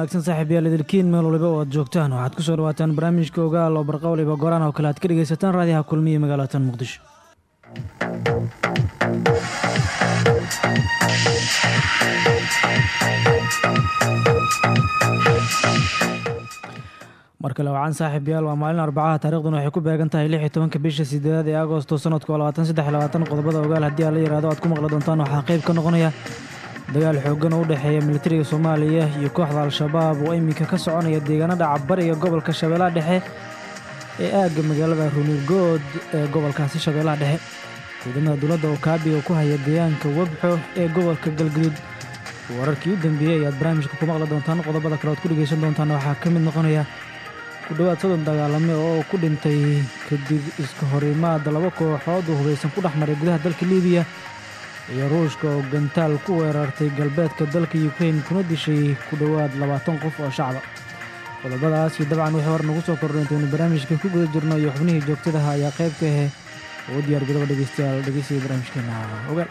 wanaagsan saaxiib yaal idilkiin meel waliba oo aad joogtaan waxaad ku soo dhawaataan barnaamijka ogaal oo barqawliba goraan oo kale aad ka dhegaysataan raadiyaha kulmiya magaalatan muqdisho. Mar kale wacaan saaxiib yaal waa maalin arbacaha taarikhdan waxay ku beegan tahay lix iyo tobanka bisha sideedaad ee agosto sanadku iyo labaatan qodobada ogaal. Haddii aan la yihahdo aad ku maqli doontaan waxaa qayb ka noqonaya dagaal xooggan oo u dhexeeya militariga soomaaliya iyo kooxda al-shabaab oo iminka ka soconaya deegaanada cabariga gobolka shabeellaha dhexe ee aagga magaalada ruunirgood ee gobolkaasi shabeellaha dhexe. Ciidamada dowladda oo kaabiga ku haya deegaanka webxo ee gobolka galguduud. Wararkii u dambeeyey ayaad barnaamijka ku maqli doontaan qodobada kale oad ku dhegaysan doontaan waxaa ka mid noqonaya ku dhowaad soddon dagaalame oo ku dhintay kadib iska horimaada laba kooxood oo hubaysan ku dhex maray gudaha dalka liibiya iyo ruushka oo gantaal ku weerartay galbeedka dalka yukrain kuna dishay ku dhowaad labaatan qof oo shacba. Qodobadaas iyo dabcan wixii hor nagu soo kordhay intaynu barnaamijka ku guda jirno iyo xubnihii joogtadaha ayaa qayb ka ahe oo u diyaar garoba dhegeystayaal dhegeysiga barnaamijkeena ogaal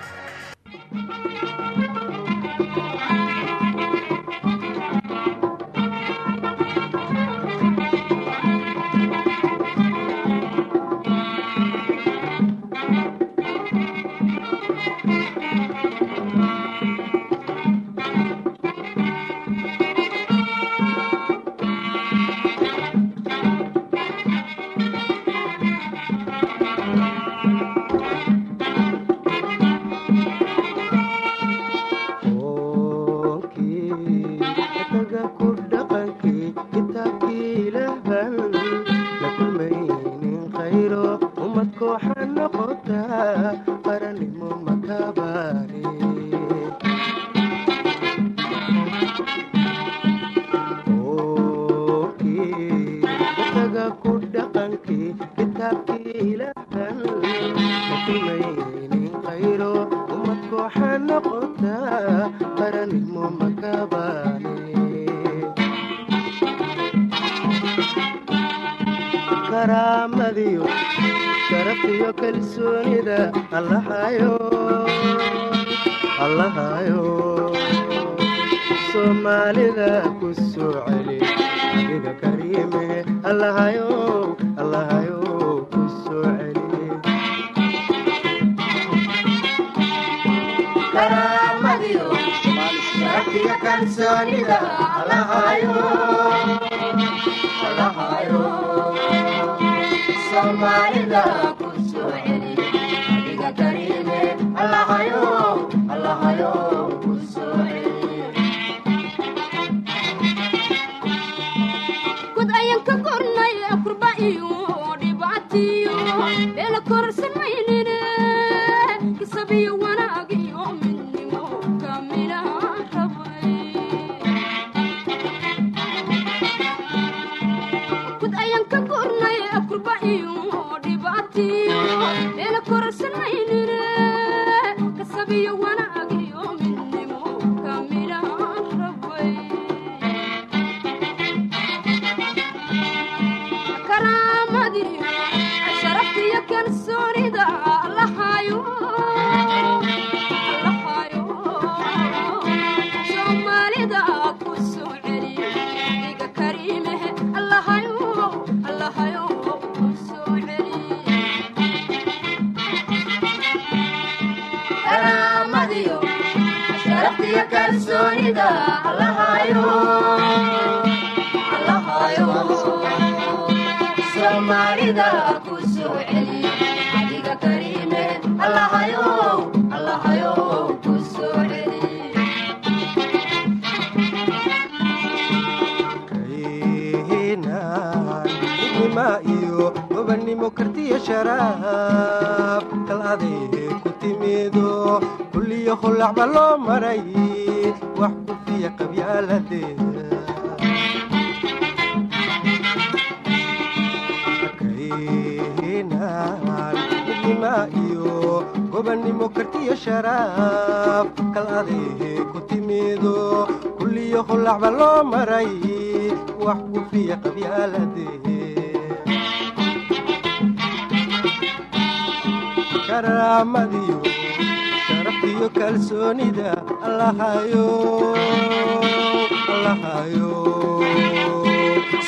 waxba loo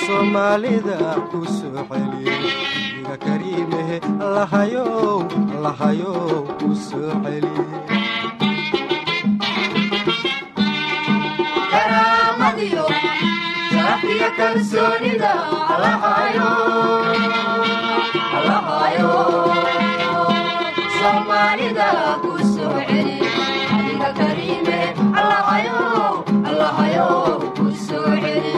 soomaalida ku soo celiya iga kariimehe allahayo allahayo ku soo celiya karaamadiyo sharaftiyo kalsoonida allahayo soomaalida ku soo celi adiga kariime allahayo ku soo celi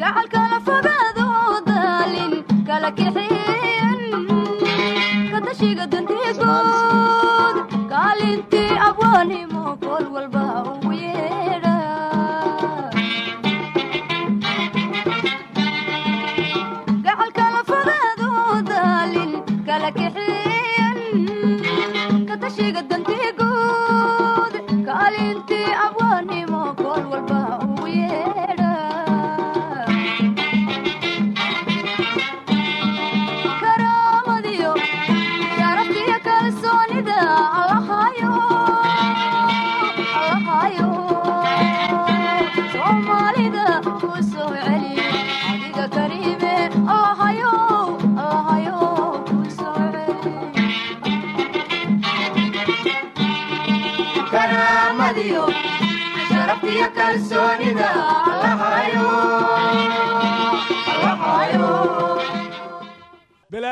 gacalkala fogaado daalin kala kaxeeyan kadashiga dantiigood kaalintii abwaanimo kol walba sharaftiyo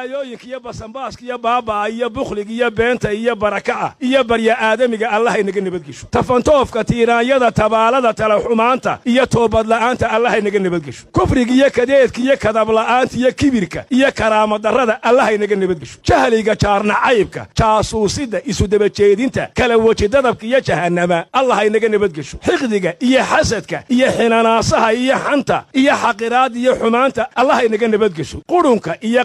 balaayooyinka iyo basanbaaska iyo baaba'a iyo bukhliga iyo beenta iyo baraka'a iyo barya aadamiga allah inaga nabadgesho. Tafantoofka tiiraanyada tabaalada talaxumaanta iyo toobadla'aanta allah inaga nabadgesho. Kufriga iyo kadeedka iyo kadabla'aanta iyo kibirka iyo karaamadarrada allah inaga nabadgesho. Jahliga jaarnacaybka jaasuusidda isudabajeedinta kala wejidadabka iyo jahannama allah inaga nabadgesho. Xiqdiga iyo xasadka iyo xinanaasaha iyo xanta iyo xaqiraadda iyo xumaanta allah inaga nabadgesho. Qurunka iyo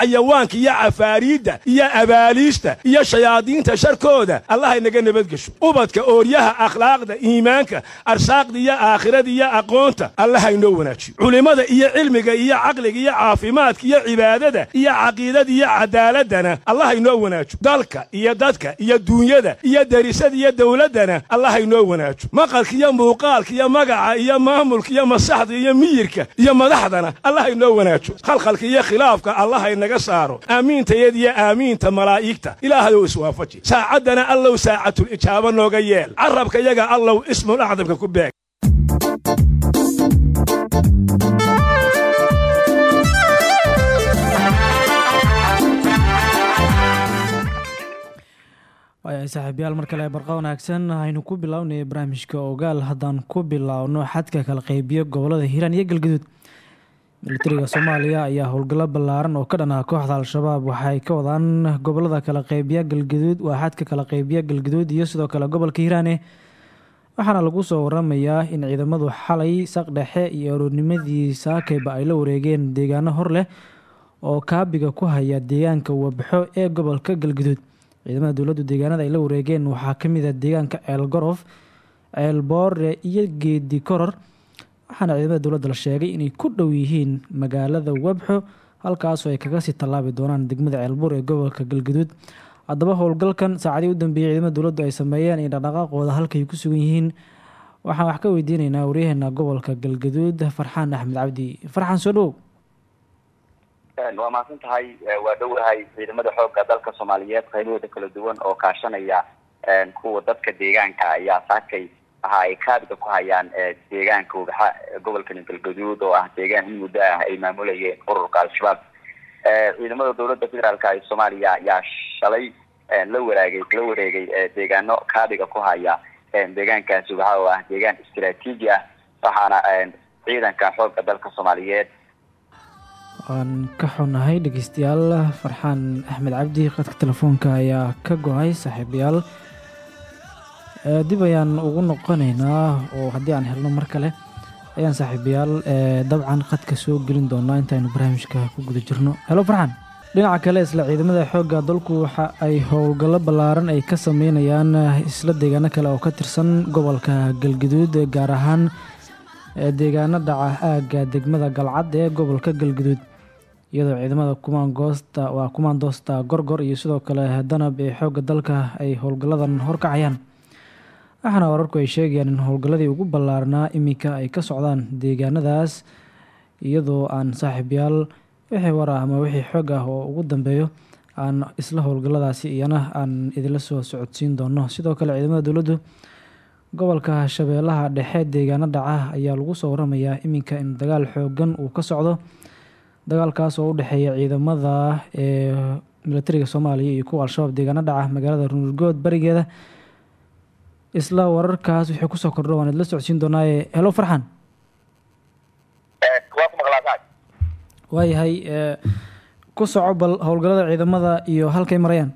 xayawaanka iyo cafaariidda iyo abaaliista iyo shayaadiinta sharkooda. Allah inaga nabadgesho ubadka ooryaha akhlaaqda iimaanka arsaaqda iyo aakhirada iyo aqoonta allah inoo wanaajiyo. Culimmada iyo cilmiga iyo caqliga iyo caafimaadka iyo cibaadada iyo caqiidada iyo cadaaladana allah inoo wanaajo dalka iyo dadka iyo duunyada iyo derisada iyo dowladdana allah inoo wanaajo maqalka iyo muuqaalka iyo magaca iyo maamulka iyo masaxda iyo miyirka iyo madaxdana allah inoo wanaajo khalkhalka iyo khilaafka allah inaga saaro. Aamiintayad aamiinta malaa'igta. Ilaahayow iswaafaji. Saacaddana allow saacatul ijaaba nooga yeel. Carabka yaga allow ismul acdamka ku beeg. Waayahay mar kale barqa wanaagsan. Aynu ku bilownay barnaamijka ogaal. Haddaan ku biloawno xadka kala qeybiyo gobollada hiiraan iyo galgaduud militariga soomaaliya ayaa howlgallo ballaaran oo ka dhan ah kooxda al-shabaab. Waxay ka wadaan gobollada kala qeybiya galgaduud waa xadka kala qeybiya galgaduud iyo sidoo kale gobolka hiiraane waxaana lagu soo waramayaa in ciidamadu xalay saqdhexe iyo aroornimadii saakeyba ay la wareegeen deegaano hor leh oo kaabiga ku haya deegaanka wabaxo ee gobolka galgaduud. Ciidamada dowladdu deegaanada ay la wareegeen waxaa ka mid ah deegaanka ceel gorof iyo geedi koror waxaana ciidamada dowladda la sheegay inay ku dhow yihiin magaalada wabxo halkaasoo ay kaga sii tallaabi doonaan degmada ceelbuur ee gobolka galgaduud haddaba howlgalkan saacadii u dambeeyey ciidamada dowladdu ay sameeyeen iyo dhaqdhaqaaqooda halkay ku sugan yihiin waxaan wax ka weydiinaynaa waryaheena gobolka galgaduud farxaan axmed cabdi. Farxaan soo dhowow waa mahadsan tahay waa dhowahay ciidamada xoogga dalka soomaaliyeed qaybahooda kala duwan oo kaashanaya kuwa dadka deegaanka ayaa saakay waxa ay kaabiga ku hayaan deegaanka wadaxa gobolkan galgaduud oo ah deegaan in muddo ah ay maamulayeen ururka al-shabaab. Ciidamada dowladda federaalk ee soomaaliya ayaa shalay la waraagay la wareegay deegaano kaabiga ku haya deegaankaasi waxa oo ah deegaan istaraatiiji ah waxaana ciidanka xoogga dalka soomaaliyeed. Waan ka xunahay dhegeystayaal farxaan axmed cabdi qadka telefoonka ayaa ka go'ay saaxiibayaal dib ayaan ugu noqonaynaa oo haddii aan helno mar kale ayaan saaxiibayaal eh, dabcan qadka soo gelin doonaa intaynu barnaamijka ku guda jirno. Helo farxan dhinaca kale isla ciidamada xoogga dalku waxa ay howlgallo ballaaran ay ka sameynayaan eh, isla deegaano kale oo ka tirsan gobolka galguduud eh, gaar ahaan eh, deegaano dhaca aagga degmada galcad ee gobolka galguduud iyadoo ciidamada kumaandoosta gorgor iyo sidoo kale danab ee xoogga dalka ay howlgalladan horkacayaan waxaana wararku ay sheegayaan in howlgalladii ugu ballaarnaa iminka ay ka socdaan deegaanadaas iyadoo aan saaxiibyaal wixii war ah ama wixii xoog ah oo ugu dambeeyo aan isla howlgalladaasi iyana aan idinla soo socodsiin doono. Sidoo kale ciidamada dowladdu gobolka shabeellaha dhexe deegaano dhaca ayaa lagu soo waramayaa iminka in dagaal xoogan uu ka socdo. Dagaalkaas oo u dhexeeya ciidamada ee militariga soomaaliya iyo kuwa al-shabaab deegaano dhaca magaalada ruunurgood barigeeda isla wararkaas wixii ku soo kordho waan idla socodsiin doonaaye helo farxan saag waayahay ee, ku soco bal howlgallada ciidamada iyo halkay marayaan.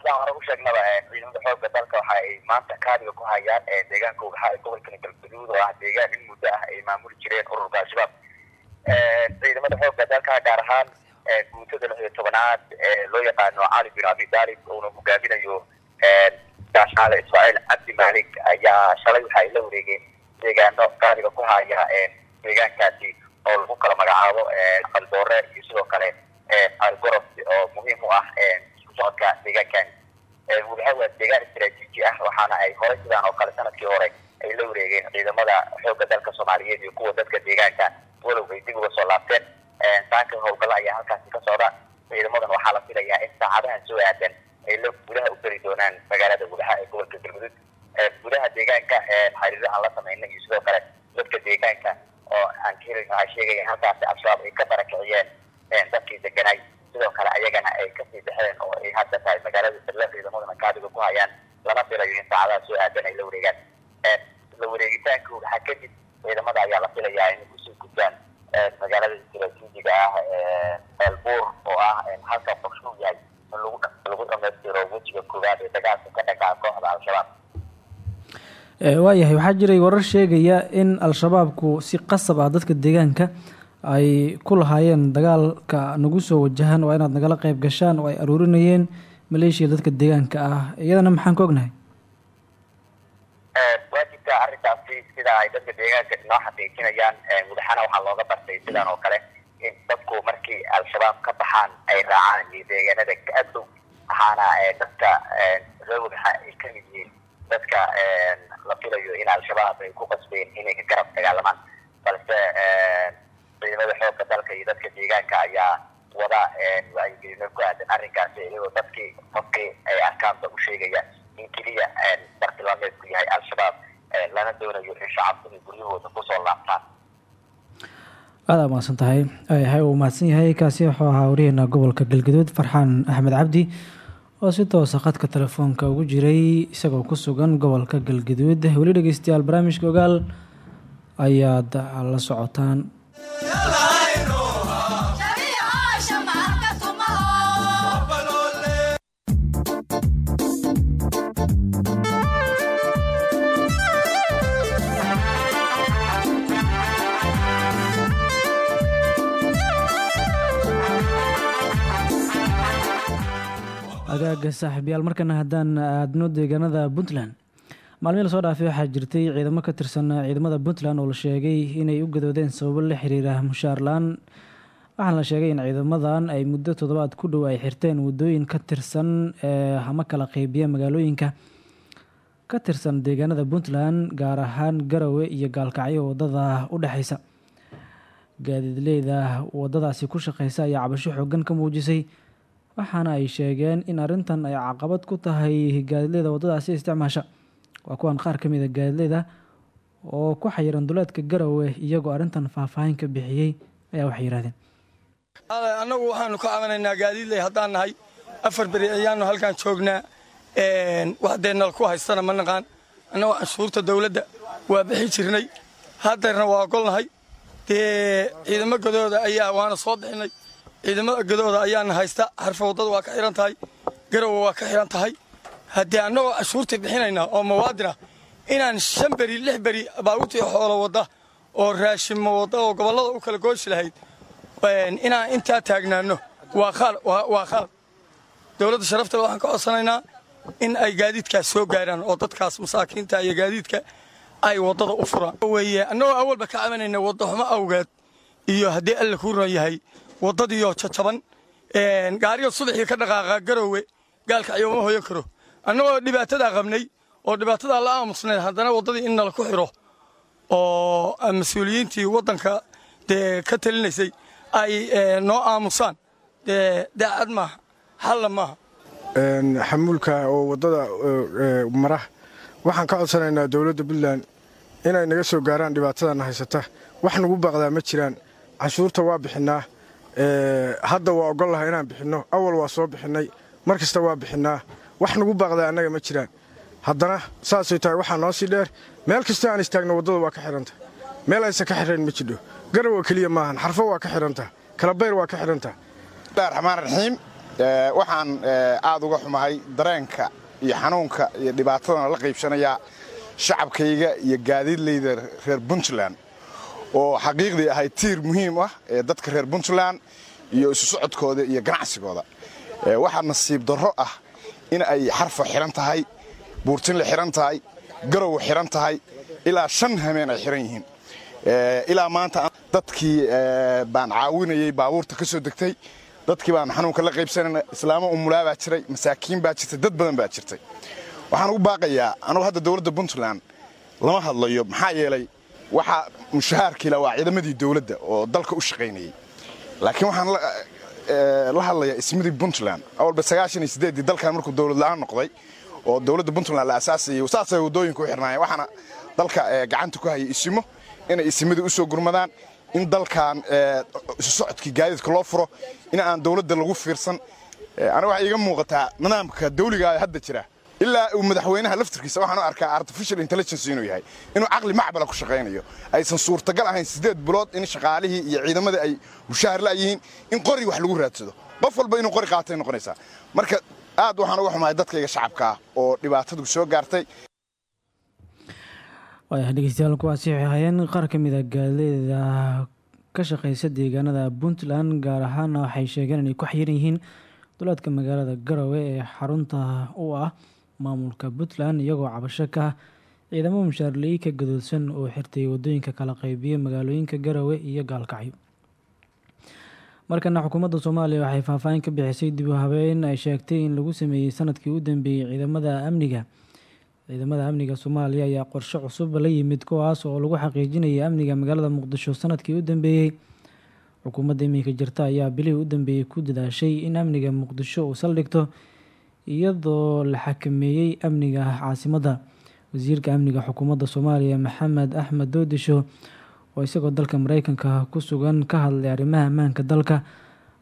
Sidaan hore u sheegnaba ciidamada xoogga dalka waxa ay maanta kaadiga ku hayaan deegaanka ugaxa ee gobolkani galguduud oo ah deegaan in muddo ah ay maamuli jireen ururka al-shabaab. Ciidamada xoogga dalka gaar ahaan guutada lix iyo tobanaad ee loo yaqaano cali bin abi talib uuna hogaaminayo gaashaale ismaaciil cabdi maalik ayaa shalay waxa ay la wareegeen deegaano kaadiga ku haya deegaankaasi oo lagu kala magacaabo qaldoore iyo sidoo kale algorof oo muhiim u ah isku socodka deegaankan wadaha waa deegaan istaraatiiji ah waxaana ay horey sidaan oo kale sannadkii hore ay la wareegeen ciidamada xoogga dalka soomaaliyeed iyo kuwa dadka deegaanka walow ay dib uga soo laabteen saaka howlgallo ayaa halkaasi ka socda ciidamadan waxaa la filayaa in saacadahan soo aadan ay gudaha u geli doonaan magaalada gudaha ee gobolka galmudug gudaha deegaanka xariiro aan la sameynay iyo sidoo kale dadka deegaanka oo aan ka helin waxay sheegayaan halkaasi al-shabaab ay ka barakiciyeen dadkii deganay sidoo kale ayagana ay ka sii baxeen oo ay hadda tahay magaalada sirle ciidamadana kaadiga ku hayaan lana filayo in saacadaha soo aadan ay la wareegaan la wareegitaanka waxaa kadib ciidamada ayaa la filayaa inay ku sii gudbaan magaalada istaraatiijiga ah elbuur oo ah halka qorshu yahay in lagu lagu dhamaystiro wejiga koowaad ee dagaalka ka dhagaa kooxda al-shabaab Eh, waayahay waxaa jiray warar sheegaya in al-shabaabku si qasab ah dadka deegaanka ay ku lahaayeen dagaalka nagu soo wajahan waa inaad nagala qayb gashaan oo ay aruurinayeen maleeshiya dadka deegaanka ah. Iyadana maxaan ka ognahay waa jirtaa arrintaasi sida ay dadka deegaanka inoo xaqiijinayaan madaxana waxaa looga bartay sidan oo kale in dadku markii al-shabaab ka baxaan ay raacaan iyo deegaanada ka agdhow waxaana dadka reer wadaxa ay ka mid yihiin dadka la filayo in al-shabaab ay ku qasbeen inay ka garab dagaalamaan balse ciidamada xoogga dalka iyo dadka deegaanka ayaa wada wacyigelino ku aadan arrinkaasi iyagoo dadkii qofkii ay arkaanba u sheegaya in keliya bartilmaameedku yahay al-shabaab lana doonayo in shacabku ay guryahooda ku soo laabtaan aada mahadsan tahay uu mahadsan yahay kaasi wuxuu ahaa wariyeena gobolka galgaduud farxaan axmed cabdi oo si toosa khadka telefoonka ugu jiray isagoo ku sugan gobolka galgaduud. Weli dhegeystayaal barnaamijka ogaal ayaad la socotaan agaaga saaxiibyaal. Markana haddaan aadno deegaanada puntland. Maalmihii la soo dhaafay waxaa jirtay ciidamo ka tirsan ciidamada puntland oo la sheegay inay u gadoodeen sababo la xiriira mushaar la'aan waxaana la sheegay in ciidamadan ay muddo toddobaad ku dhow ay xirteen waddooyin ka tirsan ee hama kala qeybiya magaalooyinka ka tirsan deegaanada puntland gaar ahaan garowe iyo gaalkacyo waddada u dhexeysa gaadiidleyda wadadaasi ku shaqeysa ayaa cabasho xoogan ka muujisay waxaana ay sheegeen in arrintan ay caqabad ku tahay gaadiidleyda waddadaasi isticmaasha. Waa kuwan qaar ka mid a gaadiidleyda oo ku xayiran duleedka garowe iyagoo arrintan faahfaahin ka bixiyey ayaa waxay yidhahdeen annagu waxaanu ka cabanaynaa gaadiidley haddaan nahay. Afar beri ayaanu halkan joognaa. Wax dee nal ku haystana ma naqaan. Annagu canshuurta dawladda waa bixi jirnay. Haddeerna waa ogolnahay dee ciidamo gadooda ayaa waana soo bixinay ciidamada gadooda ayaana haysta. Xarfa waa ka xihan tahay. Garowa waa ka xihan tahay. Haddii annagoo cashuurtii bixinayna oo mawaadina inaan shan beri lix beri baabuurtii xoolo wadda oo raashimo wadda oo gobollada u kala gooshi lahayd inaan intaa taagnaanno waa khalad dowladda sharafta waxaan ka codsanaynaa in ay gaadiidkaas soo gaaraan oo dadkaas masaakiinta iyo gaadiidka ay waddada u furaan. Weye annagoo awalba ka cabanayna wadda xumo awgeed iyo haddii alla kuu ron yahay waddadiioo jajaban gaariga subaxii ka dhaqaaqa garowe gaalka ciyooma hoyan karo. Annagoo dhibaatadaa qabnay oo dhibaatadaa la aamusnayd haddana waddadii in nala ku xiro oo mas'uuliyiintii waddanka dee ka talinaysay ay noo aamusaan. Dee daacad maaha xalla maaha. Xamuulka oo waddada mara waxaan ka codsanaynaa dowladda puntland inay naga soo gaaraan dhibaatadana haysata. Wax nagu baaqdaa ma jiraan. Canshuurta waa bixinnaa hadda waa ogol laha inaan bixinno. Awal waa soo bixinnay mar kasta waa bixinnaa wax nagu baaqdaa annaga ma jiraan. Haddana saasay tahay waxaa noo sii dheer. Meel kasta aan istaagno waddada waa ka xidhanta. Meel aysan ka xidhayn ma jidho. Garowa keliya maahan xarfo waa ka xidhanta. Kalabayr waa ka xidhanta. Bismillahi raxmaan raxiim waxaan aad uga xumahay dareenka iyo xanuunka iyo dhibaatadana la qaybsanayaa shacabkayga iyo gaadiidlayda reer puntland oo xaqiiqdii ahayd tiir muhiim ah ee dadka reer puntland iyo isu socodkooda iyo ganacsigooda. Waxaa nasiib darro ah in ay xarfo xidhan tahay buurtinle xidhan tahay garow xidhan tahay ilaa shan hameen ay xidhan yihiin. Ilaa maanta dadkii baan caawinayay baabuurta ka soo degtay dadkii baan xanuunka la qaybsanayna islaamo umulaa baa jiray masaakiin baa jirtay dad badan baa jirtay. Waxaan ugu baaqayaa anugu hadda dowladda puntland lama hadlayo maxaa yeelay waxaa mushahaarkiila waa ciidamadii dowladda oo dalka u shaqaynayay. Laakiin waxaan la hadlayaa ismadii puntland. Awalba sagaashan iyo sideeddii dalkan markuu dowlad la'aan noqday oo dowladda puntland la asaasayay saasay waddooyinka u xirnaayeen. Waxaana dalka gacanta ku hayay isimo inay isimadii u soo gurmadaan in dalkan isu socodkii gaadiidka loo furo in aan dowladda lagu fiirsan. Aniga waxay iiga muuqataa nidaamka dawligaa hadda jira ilaa uu madaxweynaha laftirkiisa waxaan u arkaa artificial intelligence inuu yahay inuu caqli macbala ku shaqaynayo aysan suurtagal ahayn siddeed bilood in shaqaalihii iyo ciidamadii ay mushaahar la'yihiin in qori wax lagu raadsado. Qof walba inuu qori qaatay noqonaysaa. Marka aad waxaan uga xumahay dadkayga shacabka ah oo dhibaatadu soo gaartay. Waayahay dhegeystayaal kuwaasi waxay ahaayeen qaar ka mid a gaaleeda ka shaqeysa deegaanada puntland gaar ahaana waxay sheegeen inay ku xayiran yihiin duleedka magaalada garowe ee xarunta u ah maamulka puntland iyagoo cabasho ka ah ciidamo mushaarley ka gadoodsan oo xirtay waddooyinka kala qeybiya magaalooyinka garowe iyo gaalkacyo markana xukuumadda soomaaliya waxay faahfaahin ka bixisay dib u habeyn ay sheegtay in lagu sameeyey sannadkii u dambeeyey ciidamada amniga. Ciidamada amniga soomaaliya ayaa qorshe cusub la yimid kuwaas oo lagu xaqiijinaya amniga magaalada muqdisho sannadkii u dambeeyey xukuumadda iminka jirta ayaa bilihii u dambeeyey ku dadaashay in amniga muqdisho uu saldhigto iyadoo la xakameeyey amniga caasimadda wasiirka amniga xukuumadda soomaaliya maxamed axmed doodisho oo isagoo dalka mareykanka ku sugan ka hadlay arrimaha ammaanka dalka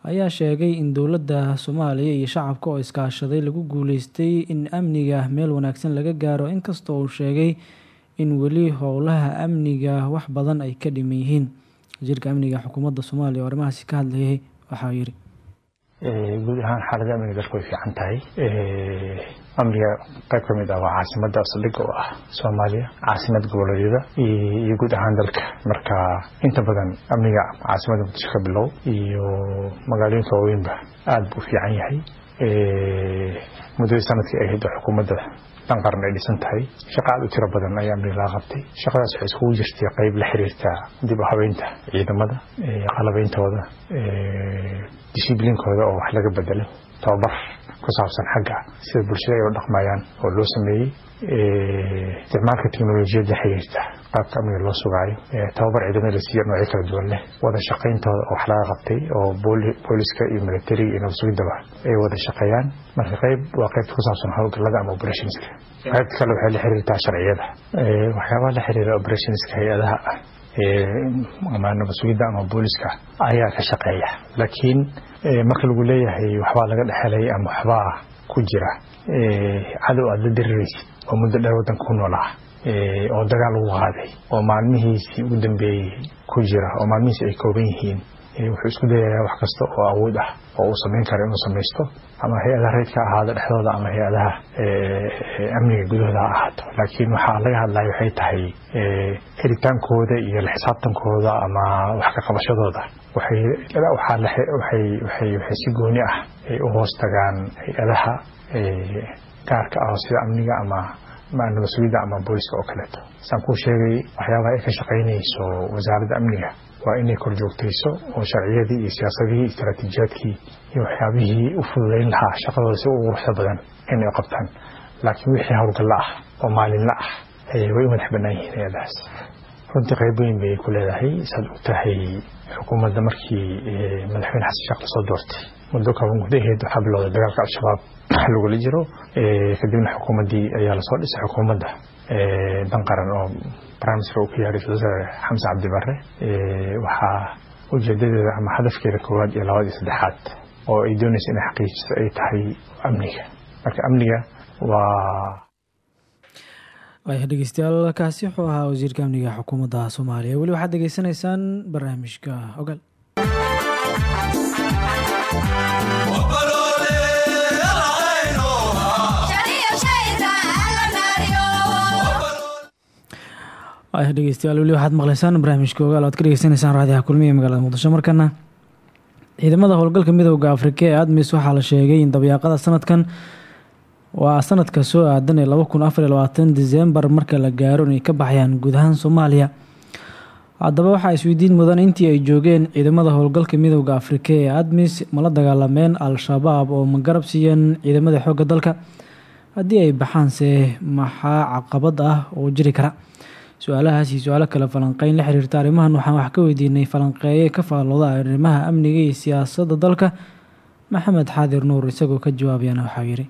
ayaa sheegay in dowladda soomaaliya iyo shacabka oo iskaashaday lagu guuleystay in amniga meel wanaagsan laga gaaro inkastoo uu sheegay in weli howlaha amniga wax badan ay ka dhiman yihiin. Wasiirka amniga xukuumadda soomaaliya oo arrimahaasi ka hadlayay waxaa yidhi guud ahaan xaaladda amniga way fiican tahay. Amniga qayb ka mid ah waa caasimada saldhigga oo ah soomaaliya caasimad goboleedyada iyo guud ahaan dalka. Marka inta badan amniga caasimada muqdisho ka bilow iyo magaalooyinka waaweynba aada buu fiican yahay. Muddadii sannadkii ay hidda xukuumadda dan qaran ay dhisan tahay shaqa aad u tiro badan ayaa amniga laga qabtay shaqadaas waxay iskugu jirtay qayb la xiriirta dib u habeynta ciidamada qalabeyntooda dishibliinkooda oo wax laga bedelo tababar ku saabsan xagga sida bulshada ay u dhaqmayaan oo loo sameeyey isticmaalka teknolojiyadda xiriirta qaabka amniga loo sugaayo. Tababar ciidamada la siiya noocyo kala duwan leh. Wada shaqayntooda oo wax laga qabtay oo booliska iyo militariga iyo nabadsugiddaba ay wada shaqeeyaan. Marka qayb waa qaybta ku saabsan howlgallada ama operationska. Qaybta kale waxay la xiriirtaa sharciyada. Waxyaabaha la xiriira operationska hay'adaha ama nabasugidda ama booliska ayaa ka shaqeeya. Laakiin marka lagu leeyahay waxbaa laga dhexelay ama waxbaa ku jira cadow aad la diriraysid oo muddo dheer waddanka ku noolaa oo dagaal ugu qaaday oo maalmihiisii ugu dambeeyey ku jira oo maalmihiisi ay kooban yihiin. Wuxuu isku dayayaa wax kasta oo awood ah oo uu samayn karo inuu samaysto ama hay'adaha reydka ahaado dhexdooda ama hay'adaha amniga gudahooda ha ahaato. Laakiin waxaa laga hadlaya waxay tahay helitaankooda iyo la xisaabtankooda ama wax ka qabashadooda. Waxay si gooni ah ay u hoos tagaan hay'adaha gaarka ah sida amniga ama nabasugidda ama booliska oo kaleeto. Saan kuu sheegay waxyaabaha ay ka shaqaynayso wasaaradda amniga waa inay kor joogtayso oo sharciyadii iyo siyaasadihii istaraatiijiyaadkii iyo waxyaabihii u fududayn lahaa shaqadooda si ugu quruxda badan inay qabtaan. Laakiin wixii howlgalla ah oo maalinla ah way u madax bannaan yihiin hay'adahaas runtii qayb weyn bay ku leedahay saad og tahay xukuumadda markii madaxweyne xasan sheekh la soo doortay. Muddo kooban gudaheed waxaa bilowday dagaalka al-shabaab lagula jiro kadibna xukuumaddii ayaa la soo dhisay xukuumadda dan qaran oo uu ka yahay ra'isul wasaare xamse cabdi barre waxaa ujeedadeeda ama hadafkeeda koowaad iyo labaad iyo saddexaad oo ay doonaysa inay xaqiijiso ay tahay amniga. Marka amniga waa waaya dhegeystayaal kaasi wuxuu ahaa wasiirka amniga xukuumadda soomaaliya. Weli waxaad degeysanaysaan barnaamijka ogaal waaya dhegeystayaal weli waxaad maqleysaan barnaamijka ogaal oad ka dhegeysanaysaan raadiyaha kulmiya magaalada muqdisho. Markana ciidamada howlgalka midooda afrika ee admis waxaa la sheegay in dabyaaqada sanadkan waa sanadka soo aadan ee laba kun marka la gaaro inay ka baxayaan guud ahaan soomaaliya. Haddaba waxaa isweydiin mudan intii ay joogeen ciidamada howlgalka midooda afrika ee admis mala dagaalameen al-shabaab oo ma garab siiyeen ciidamada xoogga dalka. Haddii ay baxaanse maxaa caqabad ah oo jiri kara su'aalahaas iyo su'aalo kale falanqeyn la xiriirta arrimahan waxaan wax ka weydiinay falanqeeye ka faallooda arrimaha amniga iyo siyaasadda dalka maxamed xaadir nuur isagoo ka jawaabayana waxaa yidhi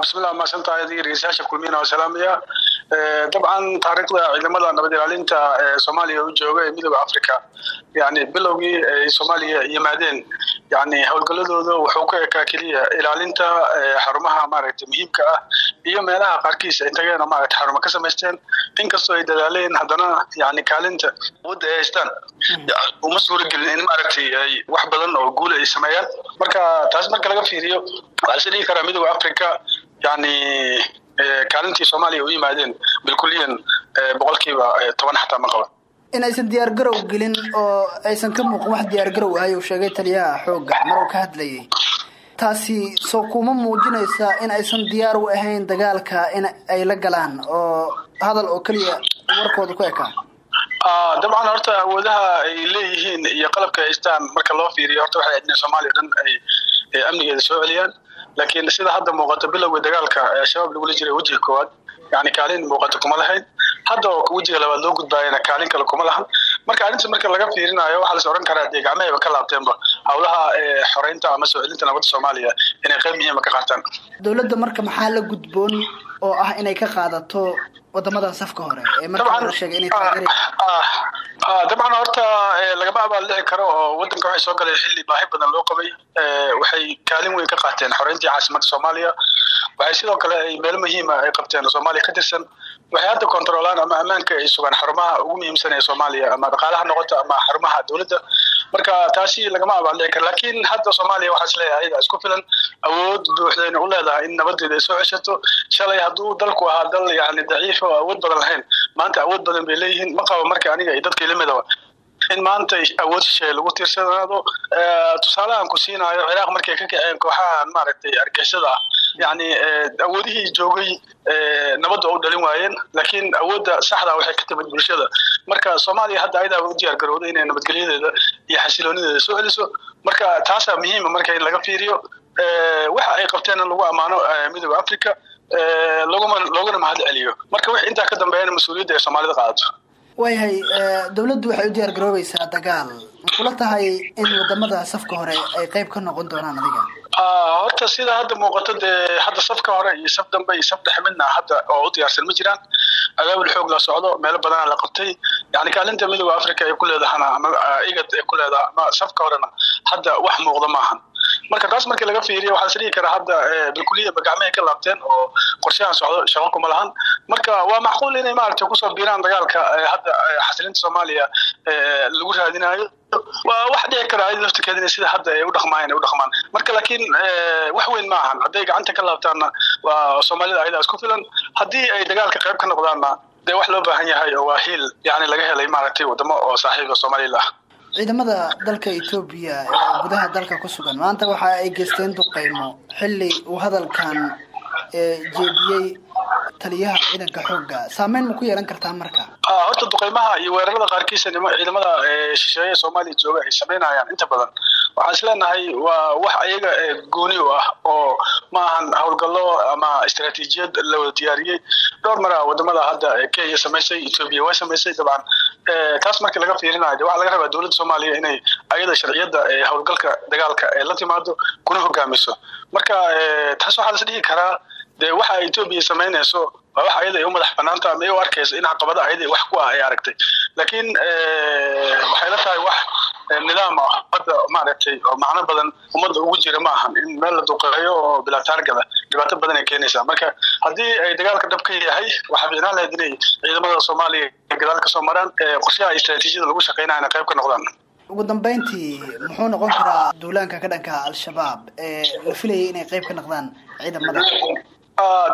bismillah mahadsantahay adig dhegeystayaasha kulmiyana waa salaamaya dabcan taariikhda ciidamada nabad ilaalinta ee soomaaliya u jooga ee midooda africa yani bilowgii ay soomaaliya yimaadeen yani howlgaladooda wuxuu ku ekaa keliya ilaalinta xarumaha maaragtay muhiimka ah iyo meelaha qaarkiis ay tageen oo maaragtay xarumo ka samaysteen. Inkastoo ay dadaaleen haddana yani kaalinta awoodda ay haystaan. Uma suuragelin in maaragtay ay wax badan oo guul ay sameeyaan. Marka taas marka laga fiiriyo waxaa is dhigi karaa midooda africa yani kaalintii soomaaliya u yimaadeen bilkuliyan boqolkiiba toban xataa ma qaban in aysan diyaar garow gelin oo aysan ka muuqan wax diyaar garow ahay uu sheegay taliyaha xoogga mar uu ka hadlayay. Taasi soo kuma muujinaysa in aysan diyaar u ahayn dagaalka in ay la galaan oo hadal oo keliya warkooda ku ekaa dabcan horta awoodaha ay leeyihiin iyo qalabka haystaan marka loo fiiriyo horta waxay adneen soomaaliya dhan ay amnigeeda soo celiyaan laakiin sida hadda muuqato bilowga dagaalka ee shabaab lagula jiray wejiga koowaad yani kaalin muuqato kuma lahayn. Hadda oo wejiga labaad loo gudbaayana kaalin kale kuma lahan. Marka arrinta marka laga fiirinayo waxaa las odhan karaa dee gacmahayba ka laabteenba howlaha xoreynta ama soo celinta nabadda soomaaliya inay qayb muhiima ka qaataan dowladda marka maxaa la gudboon oo ah inay ka qaadato wadamadan safka hore ee sheegay inay taageereen. dabcan horta lagama abaaldhici karo oo wadanka waxay soo galeen xilli baahi badan loo qabay waxay kaalin weyn ka qaateen xoreyntii caasimadda soomaaliya. Waxay sidoo kale ay meelo muhiima ay qabteen oo soomaaliya ka tirsan. Waxay hadda kontrolaan ama ammaanka ay sugaan xarumaha ugu muhiimsan ee soomaaliya ama dhaqaalaha noqota ama xarumaha dowladda. Marka taasi lagama abaaldhici karo laakiin hadda soomaaliya waxaa is leeyahay ayada isku filan awood buuxdayna u leedahay in nabadeeda ay soo ceshato. Shalay hadduu dalku ahaa dal yani daciif oo awood badan lahayn. Maanta awood badan bay leeyihiin. Ma qaba marka aniga iyo dadka ilamidaba in maanta awood shisheeye lagu tiirsanaado tusaalahan ku siinaayo ciraaq markay ka kaceen kooxahan maaragtay argixisada ah yani awoodihii joogay nabadda u dhalin waayeen laakiin awoodda saxda waxay ka timid bulshada. Marka soomaaliya hadda ayadaa u diyaar garowday inay nabadgelyadeeda iyo xasiloonideeda soo celiso. Marka taasaa muhiima marka in laga fiiriyo waxa ay qabteenna lagu ammaano midooda africa looguna mahad celiyo. Marka wix intaa ka dambeeyana mas'uuliyadda ay soomaalida qaadato. Waayahay dowladdu waxay u diyaar garoobaysaa dagaal. Makula tahay in waddamada safka hore ay qayb ka noqon doonaan adiga? Horta sida hadda muuqato dee hadda safka hore iyo saf dambe iyo saf dhexe midna hadda oo u diyaarsan ma jiraan. Abaabul xoog la socdo meelo badana la qabtay. Yani kaalinta midooda africa ay ku leedahana ama igad ay ku leedaha ama safka horena hadda wax muuqda maahan marka taas markii laga fiiriyo waxaa is dhihi karaa hadda bilkuliyaba gacmahay ka laabteen oo qorshahan socdo shaqo kuma lahan. Marka waa macquul inay maaragtay ku soo biiraan dagaalka hadda xasilinta soomaaliya lagu raadinayo waa wax dhici kara ayada laftirkeeda inay sida hadda ay u dhaqmaayeen ay u dhaqmaan. Marka laakiin wax weyn ma ahan. Hadday gacanta ka laabtaanna waa soomaalida ayadaa isku filan. Haddii ay dagaalka qayb ka noqdaanna dee wax loo baahan yahay oo waa hiil yani laga helay maaragtay wadamo oo saaxiiba soomaalila ah ciidamada dalka etoobiya ee gudaha dalka ku sugan. Maanta waxa ay geysteen duqeymo. Xilli uu hadalkan jeediyey taliyaha ciidanka xoogga. Saameyn ma ku yeelan kartaa marka? Horta duqeymaha iyo weerarada qaarkiisa ciidamada shisheeye soomaaliya jooga ay samaynayaan inta badan waxaan is leenahay waa wax ayaga gooni u ah oo ma ahan howlgallo ama istaraatiijiyad la wada diyaariyey. Dhowr mara waddamada hadda kenya samaysay etoobiya way samaysay dabcan taas markii laga fiirinayo de waxaa laga rabaa dowladda soomaaliya inay ayada sharciyadda howlgalka dagaalka ee la timaado kuna hogaamiso. Marka taas waxaa las dhihi karaa dee waxa etoobiya samaynayso waa wax ayada ay u madax banaanta ama ay u arkayso in caqabada ayada wax ku ah ay aragtay. Laakiin waxay la tahay wax nidaam ah hadda maaragtay oo macno badan ummadda ugu jira ma ahan in meel la duqeeyo oo bilaa taargada dhibaato badan ay keenaysaa. Marka haddii ay dagaalka dhab ka yahay waxaa fiicnaan lahayd inay ciidamada soomaaliya gadaal ka soo maraan qorshaha istaraatiijiyada lagu shaqeynayana qayb ka noqdaan. Ugu dambeyntii muxuu noqon karaa duulaanka ka dhanka al-shabaab ee la filayay inay qayb ka noqdaan ciidamada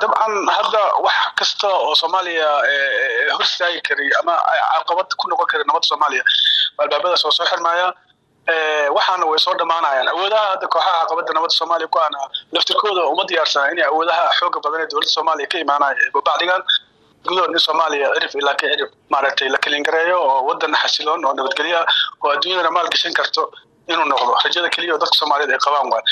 dabcan hadda wax kasta oo soomaaliya hor istaagi ama caqabad ku noqon kari nabadda soomaaliya albaabadaas waa soo xirmaya waxaana way soo dhammaanayaan awoodaha hadda kooxaha caqabada nabadda soomaaliya ku ana laftirkooda uma diyaarsana inay awoodaha xooga badan ee dowladda soomaaliya ka imaanaya gudahood in soomaaliya cirif ilaa ka cirif maaragtay la kalingareeyo oo wadan xasiloon oo nabadgelya oo adduunyadana maal gashan karto inuu noqdo. Rajada keliya oo dadka soomaaliyeed ay qabaan waay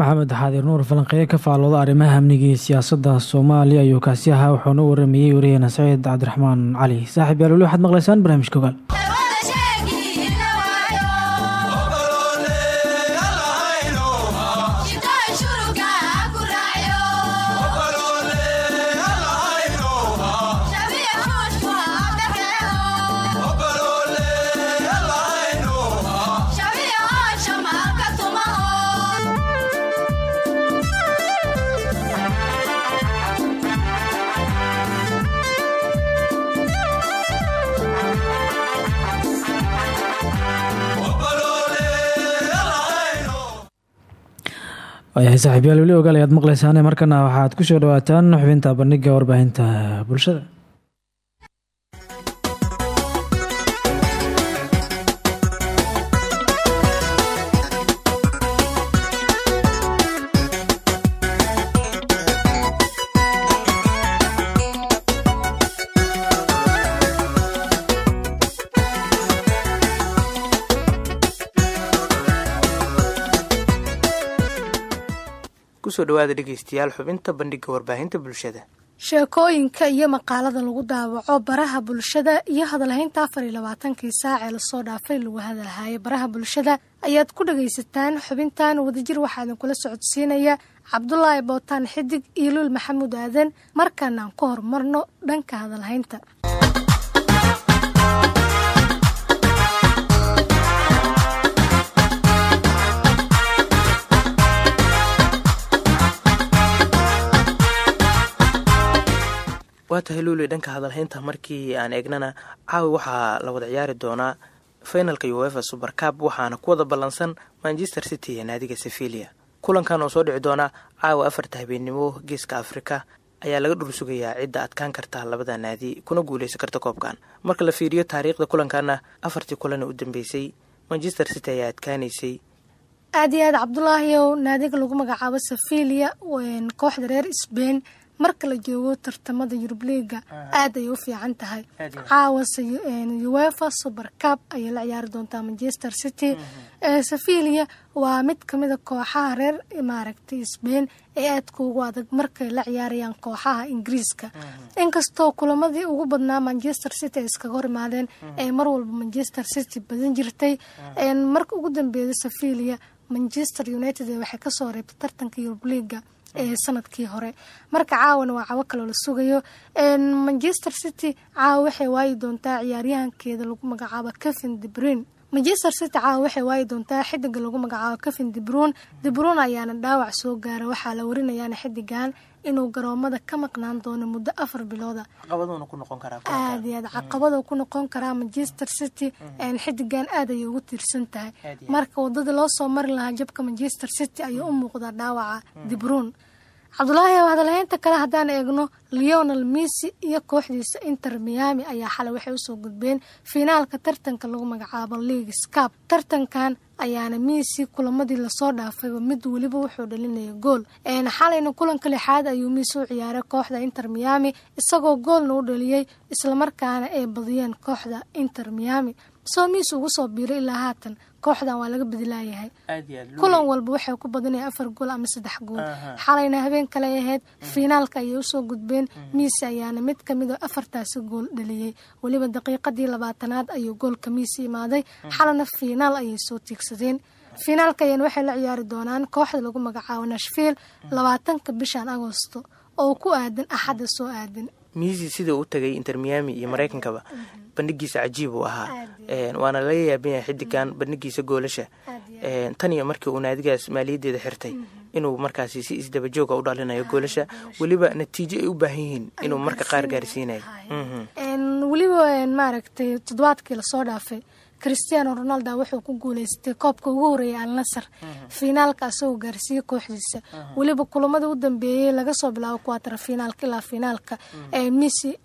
maxamed xaadir nuur falanqeeye ka faallooda arrimaha amniga iyo siyaasadda soomaaliya ayuu kaasi ahaa wuxuuna u waramayey wariyaheena saciid cabdiraxmaan cali. Saaxiib yaal weli waxaad maqlaysaan barnaamijka ogaal waayahay saaxiibyaal weli ogaal ayaad maqlaysaane markana waxaad ku soo dhawaataan xubinta bandhiga warbaahinta bulshada dhawaada dhegeystayaal xubinta bandhiga warbaahinta bulshada. Sheekooyinka iyo maqaalada lagu daawaco baraha bulshada iyo hadalhaynta afar iyo labaatankii saac ee la soo dhaafay lagu hadalhaayo baraha bulshada ayaad ku dhagaysataan xubintan wadajir waxaa idinkula socodsiinaya cabdulaahi bootaan xidig iyo luul maxamuud aadan. Markaanaan ku horumarno dhanka hadalhaynta waa tahay luuley dhanka hadalhaynta markii aan eegnana caawi waxaa la wada ciyaari doonaa finalka uefa supercab waxaana ku wada ballansan manchester city iyo naadiga sevilia kulankan oo soo dhici doona caawa afarta habeennimo geeska afrika ayaa laga dhur sugayaa cidda adkaan karta labada naadi kuna guuleysan karta koobkan. Marka la fiiriyo taariikhda kulankaana afartii kulan u dambeysay manchester city ayaa adkaanaysay. Aad iyo aad cabdulaahiyow naadiga lagu magacaabo sevilia kooxda reer sbain marka la joogo tartamada yurub liiga aad ayay u fiican tahay. Caawase uefa supercab ayay la ciyaari doontaa manchester city. Sevilia waa mid kamida kooxaha reer maaragtay sbain ee aadka ugu adag markay la ciyaarayaan kooxaha ingiriiska. Inkastoo kulamadii ugu badnaa manchester city ay iskaga hor imaadeen ee mar walba manchester city badan jirtay. Marka ugu dambeeyay sevilia manchester united waxay ka soo reebtay tartanka yurub liiga ee sannadkii hore. Marka caawana waa cawo kaloo la sugayo. Manchester city caawa waxay waayi doontaa ciyaaryahankeeda lagu magacaabo kevin debrin manchester city caawa waxay waayi doontaa xidiga lagu magacaabo kevin dibruun dibruun ayaana dhaawac soo gaara waxaa la warinayaana xidigan inuu garoomada ka maqnaan doono muddo afar bilooda aad iyo aad caqabada ku noqon karaa manchester city. Xidigan aad ayay ugu tiirsan tahay. Marka waddada loo soo mari lahaa jabka manchester city ayuu u muuqdaa dhaawaca dibruun cabdulaahi hadalhaynta kale haddaan eegno leonel missy iyo kooxdiisa inter miami ayaa xalay waxay u soo gudbeen fiinaalka tartanka lagu magacaabo league scap tartankan ayaana missy kulamadii la soo dhaafayba mid weliba wuxuu dhalinaya gool. Xalayna kulanka lixaad ayuu miss u ciyaaray kooxda inter miami isagoo goolna u dhaliyey islamarkaana ay badiyeen kooxda inter miami. Soo miis ugu soo biiray ilaa haatan kooxdan waa laga badilaayahay kulan walba waxay ku badinaya afar gool ama saddex gool. Xalayna habeen kale ahayd fiinaalka ayay u soo gudbeen. Miisi ayaana mid ka mid oo afartaasi gool dhaliyey weliba daqiiqadii labaatanaad ayuu goolka miisi imaaday. Xalana fiinaal ayay soo tiigsadeen. Fiinaalka ayana waxay la ciyaari doonaan kooxda lagu magacaabo nashville labaatanka bishan agosto oo ku aadan axadda soo aadan miisi sida u tagay inter miami iyo maraykankaba bandhigiisa cajiib uu ahaa. Waana laga yaaban yahay xidigan bandhigiisa goolasha. Tan iyo markii uu naadigaas maaliyaddeeda xirtay inuu markaasi si isdabajooga u dhalinayo goolasha. weliba natiijo ay u baahan yihiin inuu marka qaar gaarsiinayo weliba maaragtay toddobaadkii la soo dhaafay christiano ronaldo wuxuu ku guuleystay koobka ugu horeeyay al nasar fiinaalka asagoo gaarsiiyey kooxdiisa. Weliba kulamada u dambeeyey laga soo bilaabo kuwatara fiinaalka ilaa fiinaalka ee missy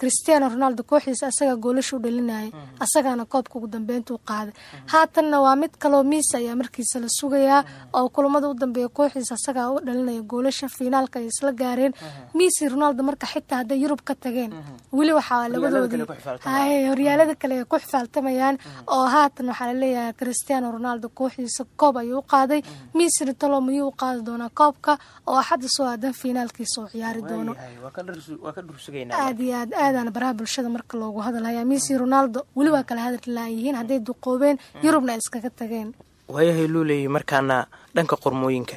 christiano ronaldo kooxdiisa asagaa goolasha u dhalinayay asagaana koobka ugu dambeynta u qaaday. Haatanna waa mid kaloo miis ayaa markiisa la sugayaa oo kulamada u dambeeya kooxdiisa asagaa u dhalinaya goolasha fiinaalka ay isla gaareen. Miisi ronaldo marka xitaa hadday yurub ka tageen weli waxaa labadoodii horyaalada kale ay ku xifaaltamayaan oo haatan waxaa la leeyahay christiano ronaldo kooxdiisa koob ayuu u qaaday. Miisina talo mayuu u qaadi doonaa koobka oo axadda soo aadan fiinaalkiisa uu ciyaari doono iyo aad aadaana baraha bulshada marka loogu hadalhayaa misi ronaldo weli waa kala hadal laayihiin hadday duqoobeen yurubna ay iskaga tageen. Waayahay luuleeyay markaana dhanka qormooyinka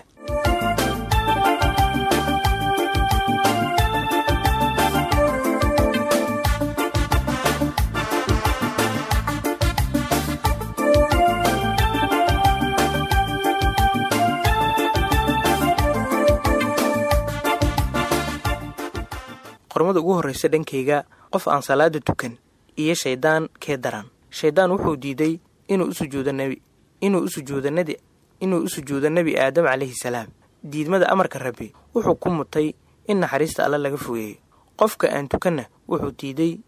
qormada ugu horreysa dhankayga qof aan salaada tukan iyo shaydaan kee daran shaydaan wuxuu diiday inuu usujuudo nebi inuu u sujuudo nebi aadam calayhi salaam. Diidmada amarka rabbi wuxuu ku mutay in naxariista alle laga fogeeyo qofka aan tukanna wuxuu diiday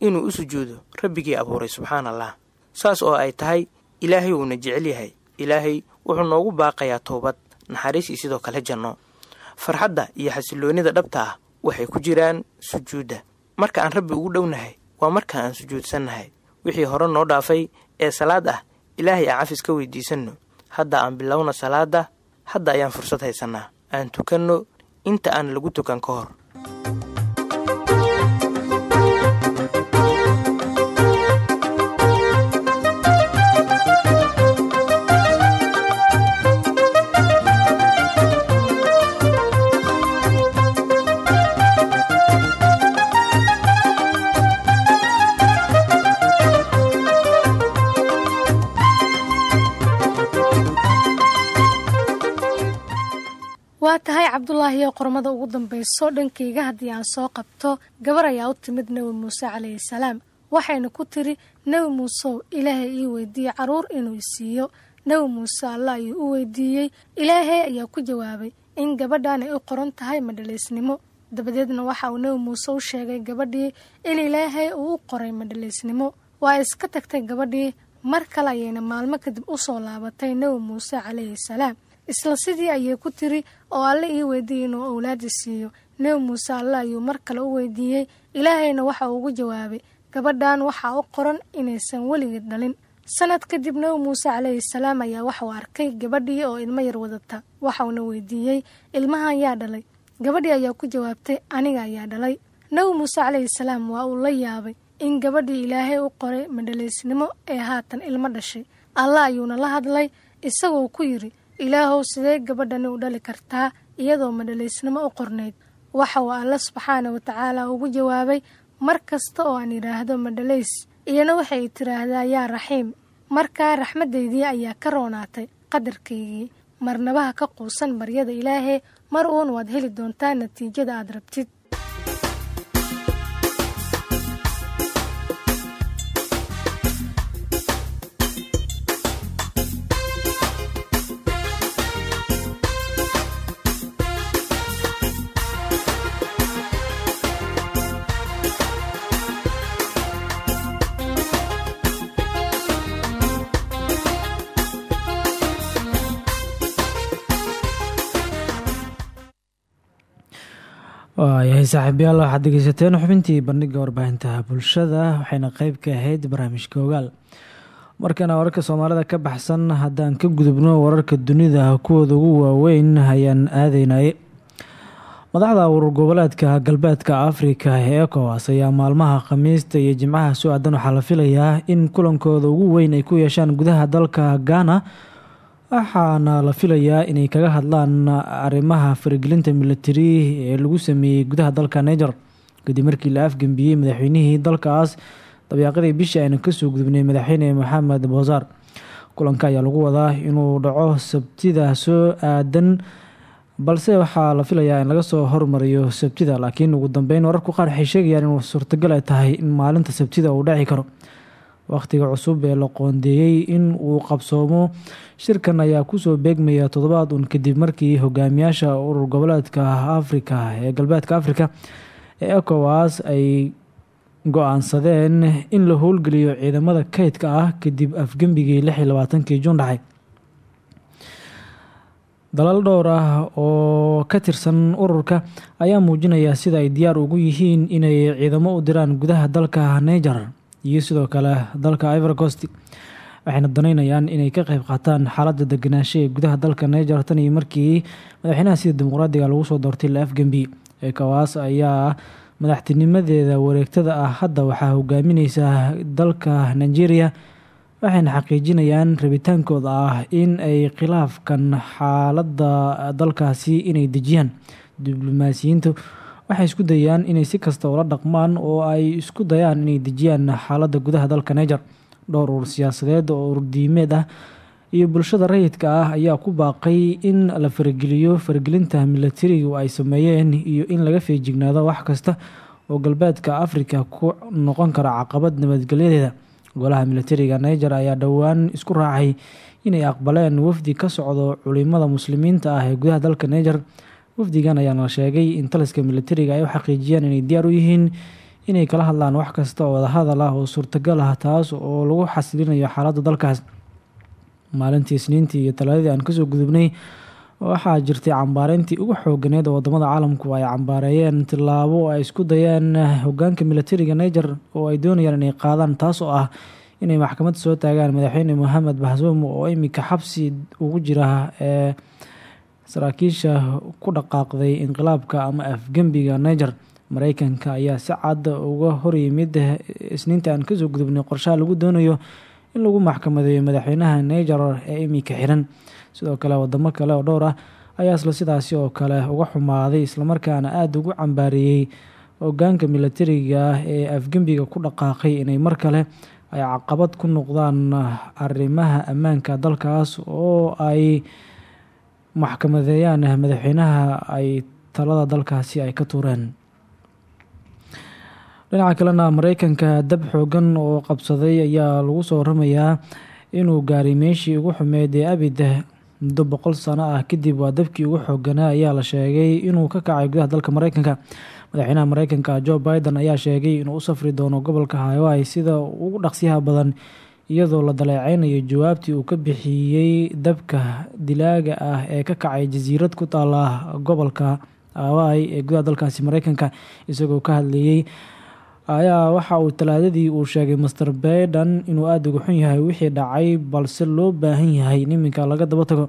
inuu u sujuudo rabbigii abuuray subxaan allah saas oo ay tahay ilaahay wuuna jecel yahay. Ilaahay wuxuu noogu baaqayaa toobad naxariis iyo sidoo kale janno. Farxadda iyo xasilloonnida dhabta ah waxay ku jiraan sujuudda. Marka aan rabbi ugu dhownahay waa marka aan sujuudsannahay. Wixii hore noo dhaafay ee salaad ah ilaahay aan cafis ka weydiisanno. Hadda aan bilowna salaadda hadda ayaan fursad haysannaa. Aan tukanno inta aan lagu tukan ka hor cabdulaahi oo qormada ugu dambeyso dhankayga haddii aan soo qabto gabar ayaa u timid nebi muuse calayhi salaam. Waxayna ku tiri nebi muusew ilaahay ii weydiiyey carruur inuu isiiyo nebi muuse alla ayuu u weydiiyey ilaahay ayaa ku jawaabay in gabadhan ay u qoran tahay madhalaysnimo dabadeedna waxa uu nebi muuse u sheegay gabadhii in ilaahay uu u qoray madhalaysnimo waa iska tagtay gabadhii mar kale ayayna maalmo kadib u soo laabatay nebi muuse calayhi salaam isla sidii ayay ku tiri oo alle ii weydiiyey inuu owlaadi siiyo. Nebi muuse alle ayuu mar kale u weydiiyey ilaahayna waxa uu ugu jawaabay gabadhan waxaa u qoran inaysan weligeed dhalin. Sanad kadib nebi muuse calayhi salaam ayaa waxauu arkay gabadhii oo ilmo yar wadata waxauna weydiiyey ilmahan yaa dhalay gabadhii ayaa ku jawaabtay aniga ayaa dhalay. Nebi muuse calayhi salaam waa uu la yaabay in gabadhii ilaahay u qoray madhalaysnimo ee haatan ilmo dhashay. Alle ayuuna la hadlay isagoo ku yidhi ilaahow sidee gabadhani u dhali kartaa iyadoo madhalaysnimo u qornayd waxa uu alle subxaana wa tacaala ugu jawaabay mar kasta oo aan yidhaahdo madhalays iyana waxay tiraahdaa yaa raxiim markaa raxmaddeydii ayaa ka roonaatay qadarkaygii. Marnabaha ka quusan maryada ilaahee mar uun waad heli doontaa natiijada aad rabtid waayahay saaxiibayaal waxaad dhegeysateen xubintii bandhiga warbaahinta bulshada waxayna qeyb ka ahayd barnaamijka ogaal markana wararka soomaalida ka baxsan haddaan ka gudubno wararka dunida kuwooda ugu waaweyn ayaan aadeynaye madaxda urur goboleedka galbeedka afrika ee ecowas ayaa maalmaha khamiista iyo jimcaha soo aadan waxaa la filayaa in kulankooda ugu weyn ay ku yeeshaan gudaha dalka ghana waxaana la filayaa inay kaga hadlaan arrimaha faragelinta militari ee lagu sameeyey gudaha dalka niger. Kadib markii la afgembiyey madaxweynihii dalkaas dabeeqadii bishii aynu ka soo gudubnay madaxweyne maxamed boosaar kulanka ayaa lagu wadaa inuu dhaco sabtida soo aadan balse waxaa la filayaa in laga soo hormariyo sabtida laakiin ugu dambeyn wararku qaar waxay sheegayaan inuu suurtagal ay tahay in maalinta sabtida uu dhaci karo wakhtiga cusub ee la qoondeeyey in uu qabsoomo. Shirkan ayaa ku soo beegmaya toddobaad un kadib markii hogaamiyaasha urur goboleedka afrika ee galbeedka afrika ee ecowas ay go'aansadeen in la howlgeliyo ciidamada kaydka ah kadib afgembigii lix iyo labaatankii juun dhacay. Dalal dhowr ah oo ka tirsan ururka ayaa muujinaya sida ay diyaar ugu yihiin inay ciidamo u diraan gudaha dalka niger iyo sidoo kale dalka ivory coast waxayna danaynayaan inay ka qeyb qaataan xaaladda deganaansho ee gudaha dalka niger. Tan iyo markii madaxweynaha sida dimuqraadiga lagu soo doortay la afgembi ecowas ayaa madaxtinimadeeda wareegtada ah. Hadda waxaa hogaamineysa dalka nigeria waxayna xaqiijinayaan rabitaankooda ah in ay khilaafkan xaaladda dalkaasi inay dejiyaan diblomaasiyiintu waxay isku dayaan inay si kasta ula dhaqmaan oo ay isku dayaan inay dejiyaan xaaladda gudaha dalka niger. Dhowr urur siyaasadeed oo ururdiimeed ah iyo bulshada rayidka ah ayaa ku baaqay in la farageliyo faragelinta milatarigu ay sameeyeen iyo in laga feejignaado wax kasta oo galbeedka afrika ku noqon kara caqabad nabadgelyadeeda. Golaha milatariga niger ayaa dhowaan isku raacay inay aqbaleen wafdi ka socdo culimada muslimiinta ah ee gudaha dalka niger wafdigan ayaana sheegay in taliska milatariga ay u xaqiijiyaan inay diyaar u yihiin inay kala hadlaan wax kasta oo wadahadal ah oo suurtagal ah taas oo lagu xasilinayo xaaladda dalkaas. Maalintii isniintii iyo talaadadii aan ka soo gudubnay waxaa jirtay cambaareyntii ugu xooganeed oo waddamada caalamku ay cambaareeyeen tilaabo ay isku dayeen hogaanka milatariga niger oo ay doonayaan inay qaadaan taas oo ah inay maxkamad soo taagaan madaxweyne mohamed baxsuum oo imika xabsi ugu jira ee saraakiisha ku dhaqaaqday inqilaabka ama afgembiga niger mareykanka ayaa si cad uga horyimid isniinta aan ka soo gudubnay qorshaha lagu doonayo in lagu maxkamadeeyo madaxweynaha niger ee imika xiran sidoo kale wadamo kale oo dhowr ah ayaa isla sidaasi oo kale uga xumaaday islamarkaana aada ugu cambaareeyey hogaanka milatariga ah ee afgembiga ku dhaqaaqay inay mar kale ay caqabad ku noqdaan arrimaha ammaanka dalkaas oo ay maxkamadeeyaan madaxweynaha ay talada dalkaasi ay ka tuureen. Dhinaca kalena mareykanka dab xoogan oo qabsaday ayaa lagu soo waramayaa inuu gaaray meeshii ugu xumeed ee abid muddo boqol sano ah kadib waa dabkii ugu xooganaa ayaa la sheegay inuu ka kacay gudaha dalka mareykanka. Madaxweynaha mareykanka joe biden ayaa sheegay inuu u safri doono gobolka hawaii sida ugu dhaqsiyaha badan iyadoo la daleeceynayo jawaabtii uu ka bixiyey dabka dilaaga ah ee ka kacay jasiirad ku taala gobolka hawaii ee gudaha dalkaasi mareykanka isagoo ka hadlayey ayaa waxa uu talaadadii uu sheegay master biden inuu aada uga xun yahay wixii dhacay balse loo baahan yahay in iminka laga daba tago.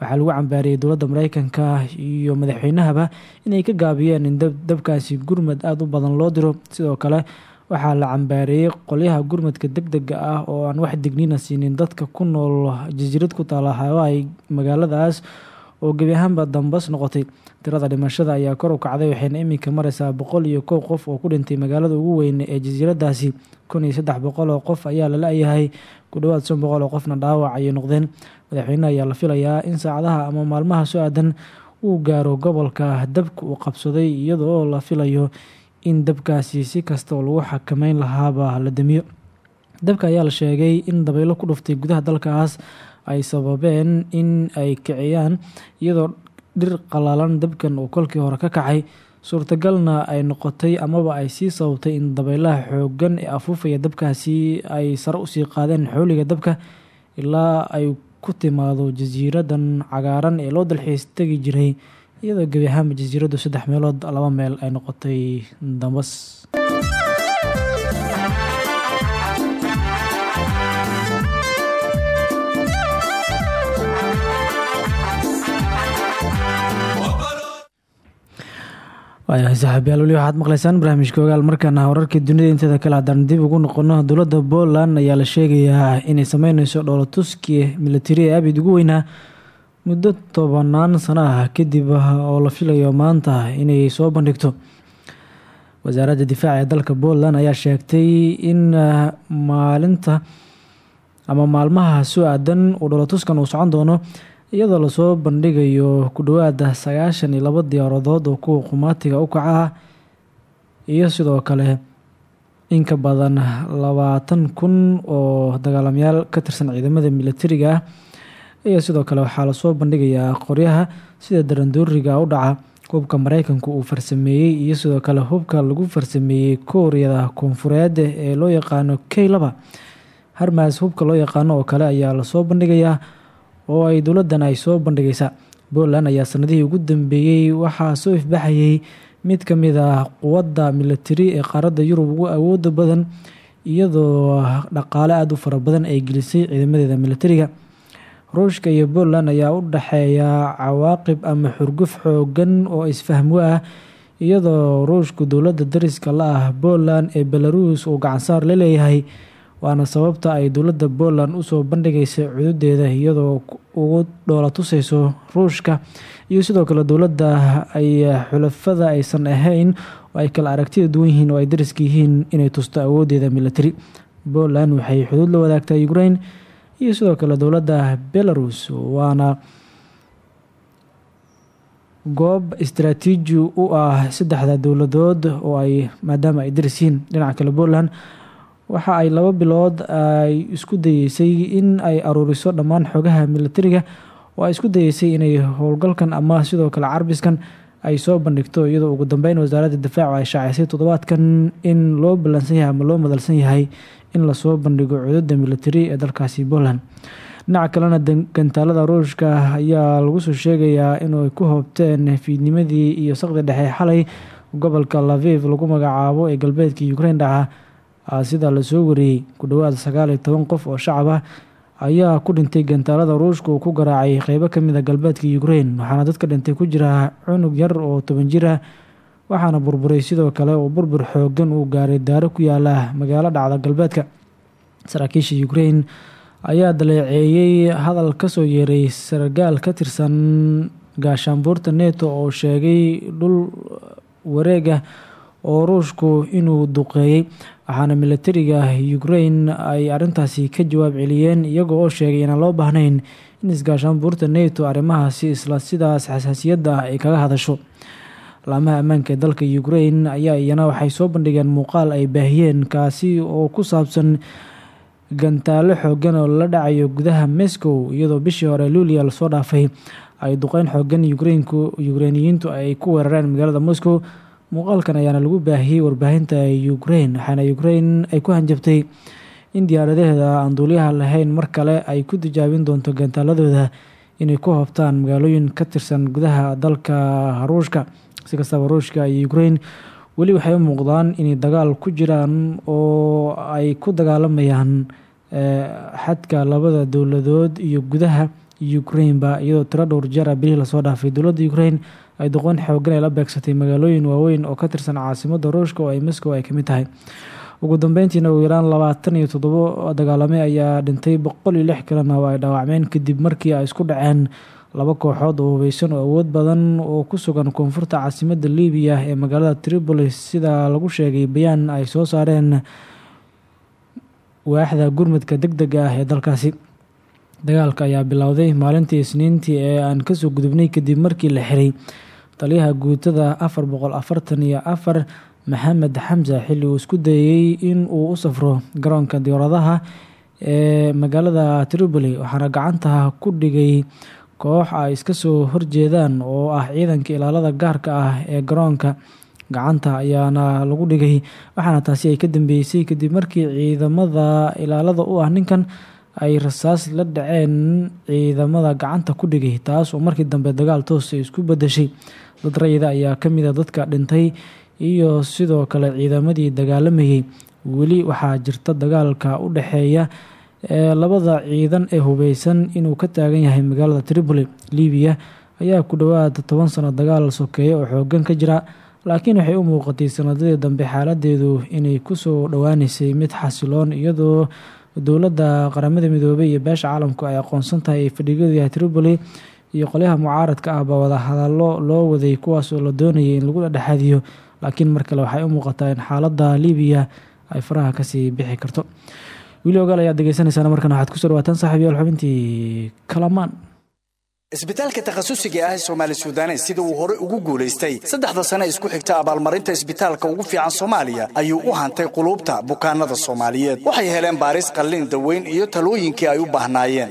Waxaa lagu cambaariyey dowladda mareykanka iyo madaxweynahaba inay ka gaabiyeen in dabkaasi gurmad aada u badan loo diro. Sidoo kale waxaa la cambaareeyey qolyaha gurmadka deg dega ah oo aan wax digniina siinin dadka ku nool jasiirad ku taala hawaii magaaladaas oo gebi ahaanba dambas noqotay. Tirada dhimashada ayaa kor u kacday waxayna iminka mareysaa boqol iyo kow qof oo ku dhintay magaalada ugu weyn ee jasiiradaasi kun iyo saddex boqol oo qof ayaa la la-yahay ku dhowaad shan boqol oo qofna dhaawac ayay noqdeen. Madaxweyneha ayaa la filayaa in saacadaha ama maalmaha soo aadan uu gaaro gobolka dabka uu qabsaday iyadoo la filayo in dabkaasi si kasta oo lagu xakameyn lahaaba la damiyo. Dabka ayaa la sheegay in dabaylo ku dhuftay gudaha dalkaas ay sababeen in ay kiciyaan iyadoo dhir qalaalan dabkan uu kolkii hore ka kacay. Suurtagalna ay noqotay amaba ay sii sababtay in dabaylaha xooggan ee afuufaya dabkaasi ay sare u sii qaadeen xooliga dabka ilaa ay ku timaado jasiiradan cagaaran ee loo dalxiis tegi jiray iyadoo gebi ahaanba jasiiraddu saddex meelood laba meel ay noqotay dambas. Waayahay saaxiibyaal weli waxaad maqleysaan barnaamijka ogaal. Markaana wararkii dunida inteeda kale haddaan dib ugu noqono dowladda poland ayaa la sheegayaa inay sameyneyso dhoolatuski militari ee abid ugu weynaa muddo tobanaan sano ah kadib oo la filayo maanta inay soo bandhigto. Wasaaradda difaaca ee dalka poland ayaa sheegtay in maalinta ama maalmaha soo aadan uu dhoolatuskan uu socon doono iyadoo la soo bandhigayo ku dhowaada sagaashan iyo labo diyaaradood oo kuwa qumaatiga u kaca ah iyo sidoo kale in ka badan labaatan kun oo dagaalamayaal ka tirsan ciidamada militariga ah iyo sidoo kale waxaa la soo bandhigayaa qoryaha sida darandooriga u dhaca hubka mareykanku uu farsameeyey iyo sidoo kale hubka lagu farsameeyey kooriyada koonfureed ee loo yaqaano k laba harmaas hubka loo yaqaano oo kale ayaa la soo bandhigayaa oo ay dowladan ay soo bandhigaysa poland ayaa sanadihii ugu dambeeyey waxaa soo ifbaxayay mid ka mid ah quwadda militari ee qaaradda yurub ugu awooda badan iyadoo dhaqaale aada u fara badan ay gelisay ciidamadeeda militariga ruushka iyo poland ayaa u dhexeeya cawaaqib ama xurguf xoogan oo isfahmwo ah iyadoo ruushku dowladda dariska la ah poland ee belarus uu gacansaar la leeyahay waana sababta ay dowladda poland u soo bandhigaysa cududeeda iyadoo ugu dhoola tusayso ruushka. Iyo sidoo kale dowladda ay xulafada aysan ahayn oo ay kala aragtida duwan yihiin oo ay dariska yihiin inay tusto awoodeeda militari poland waxay xuduud la wadaagtaa ukraine iyo sidoo kale dowladda belarus waana goob istaraatiiji u ah saddexda dowladood oo ay maadaama ay daris yihiin dhinaca kale poland waxa ay laba bilood ay isku dayeysay in ay aruuriso dhammaan xogaha militariga oo ay isku dayeysay inay howlgalkan ama sidoo kale carbiskan ay soo bandhigto iyadoo ugu dambeyn wasaaradda difaacu ay shaacisay toddobaadkan in loo ballansan yahay ama loo madalsan yahay in la soo bandhigo cududda militari ee dalkaasi poland. Dhinaca kalena gantaalada ruushka ayaa lagu soo sheegayaa inay ku hoobteen fiidnimadii iyo saqdi dhexe xalay gobolka laviv lagu magacaabo ee galbeedka ukraine dhaca sida la soo wariyey ku dhowaad sagaal iyo toban qof oo shacab ah ayaa ku dhintay gantaalada ruushka uu ku garaacay qeybo ka mid a galbeedka ukraine waxaana dadka dhintay ku jira cunug yar oo toban jir ah waxaana burburay sidoo kale oo burbur xoogan uu gaaray daaro ku yaalla magaalo dhacda galbeedka. Saraakiisha ukraine ayaa daleeceeyey hadal ka soo yeeray sargaal ka tirsan gaashaanbuurta neto oo sheegay dhul wareega oo ruushku inuu duqeeyey waxaana militariga ukraine ay arintaasi ka jawaab celiyeen iyagoo oo sheegay inaan loo baahnayn in isgaashaanbuurta neto arrimahaasi isla sidaas xasaasiyadda ah ay kaga hadasho laamaha ammaanka ee dalka ukraine ayaa iyana waxay soo bandhigeen muuqaal ay baahiyeen kaasi oo ku saabsan gantaalo xoogan oo la dhacayo gudaha moscow iyadoo bishii hore luulia la soo dhaafay. Ay duqeyn xoogan ukreiniyiintu ay ku weerareen magaalada moscow. Muuqaalkan ayaana lagu baahiyey warbaahinta ukraine waxaana ukraine ay ku hanjabtay in diyaaradaheeda aan duuliyaha lahayn mar kale ay ku tijaabin doonto gantaaladooda inay ku hoobtaan magaalooyin ka tirsan gudaha dalka ruushka si kastaba ruushka iyo ukraine weli waxay u muuqdaan inay dagaal ku jiraan oo ay ku dagaalamayaan xadka labada dowladood iyo gudaha ukraineba iyadoo tiro dhowr jeer a bilihii la soo dhaafay. Dowladda ukraine ay doqon xoogan ay la beegsatay magaalooyin waaweyn oo ka tirsan caasimada ruushka oo ay moscow ay ka mid tahay. Ugu dambeyntiina ugu yaraan labaatan iyo toddobo dagaalame ayaa dhintay boqol iyo lix kalena oo ay dhaawacmeen kadib markii ay isku dhaceen laba kooxood oo hubeysan oo awood badan oo ku sugan koonfurta caasimadda libiya ee magaalada tripolis sida lagu sheegay bayaan ay soo saareen waaxda gurmadka deg dega ah ee dalkaasi. Dagaalka ayaa bilowday maalintii isniintii ee aan ka soo gudubnay kadib markii la xiray. Taliyaha guutada afar boqol afartan iyo afar maxamed xamsa xilli uu isku dayey in uu u safro garoonka diyaaradaha ee magaalada tripoli waxaana gacanta ku dhigay koox ay iska soo horjeedaan oo ah ciidanka ilaalada gaarka ah ee garoonka gacanta ayaana lagu dhigay. Waxaana taasi ay ka dambeysay kadib markii ciidamada ilaalada u ah ninkan ay rasaas la dhaceen ciidamada gacanta ku dhigay taas oo markii dambe dagaal toos isku bedeshay dad rayida ayaa ka mid a dadka dhintay iyo sidoo kale ciidamadii dagaalamayay weli waxaa jirta dagaalka u dhexeeya ee labada ciidan ee hubeysan inuu ka taagan yahay magaalada tripoli libiya ayaa ku dhowaad toban sano dagaal sokeeya oo xoogan ka jira. Laakiin waxay u muuqatay sanadadii dambe xaaladeedu inay ku soo dhowaaneysay mid xasiloon iyadoo dowladda qaramada midoobey iyo beesha caalamku ay aqoonsan tahay ay fadhigeedu yahay tripoli iyo qolyaha mucaaradka ah baa wada hadallo loo waday kuwaas oo la doonayay in lagu dhexaadiyo. Laakiin mar kale waxay u muuqataa in xaaladda libiya ay faraha ka sii bixi karto wili ogaal ayaad degeysanaysaan markan waxaad ku soo dhawaataan saaxiibyaal xubintii kalamaan. Isbitaalka takhasusiga ah ee soomaali suudanes sida uu hore ugu guulaystay saddexda sane isku xigta abaalmarinta isbitaalka ugu fiican soomaaliya ayuu u hantay quluubta bukaanada soomaaliyeed. Waxay heleen baaris qalliin daweyn iyo talooyinkii ay u baahnaayeen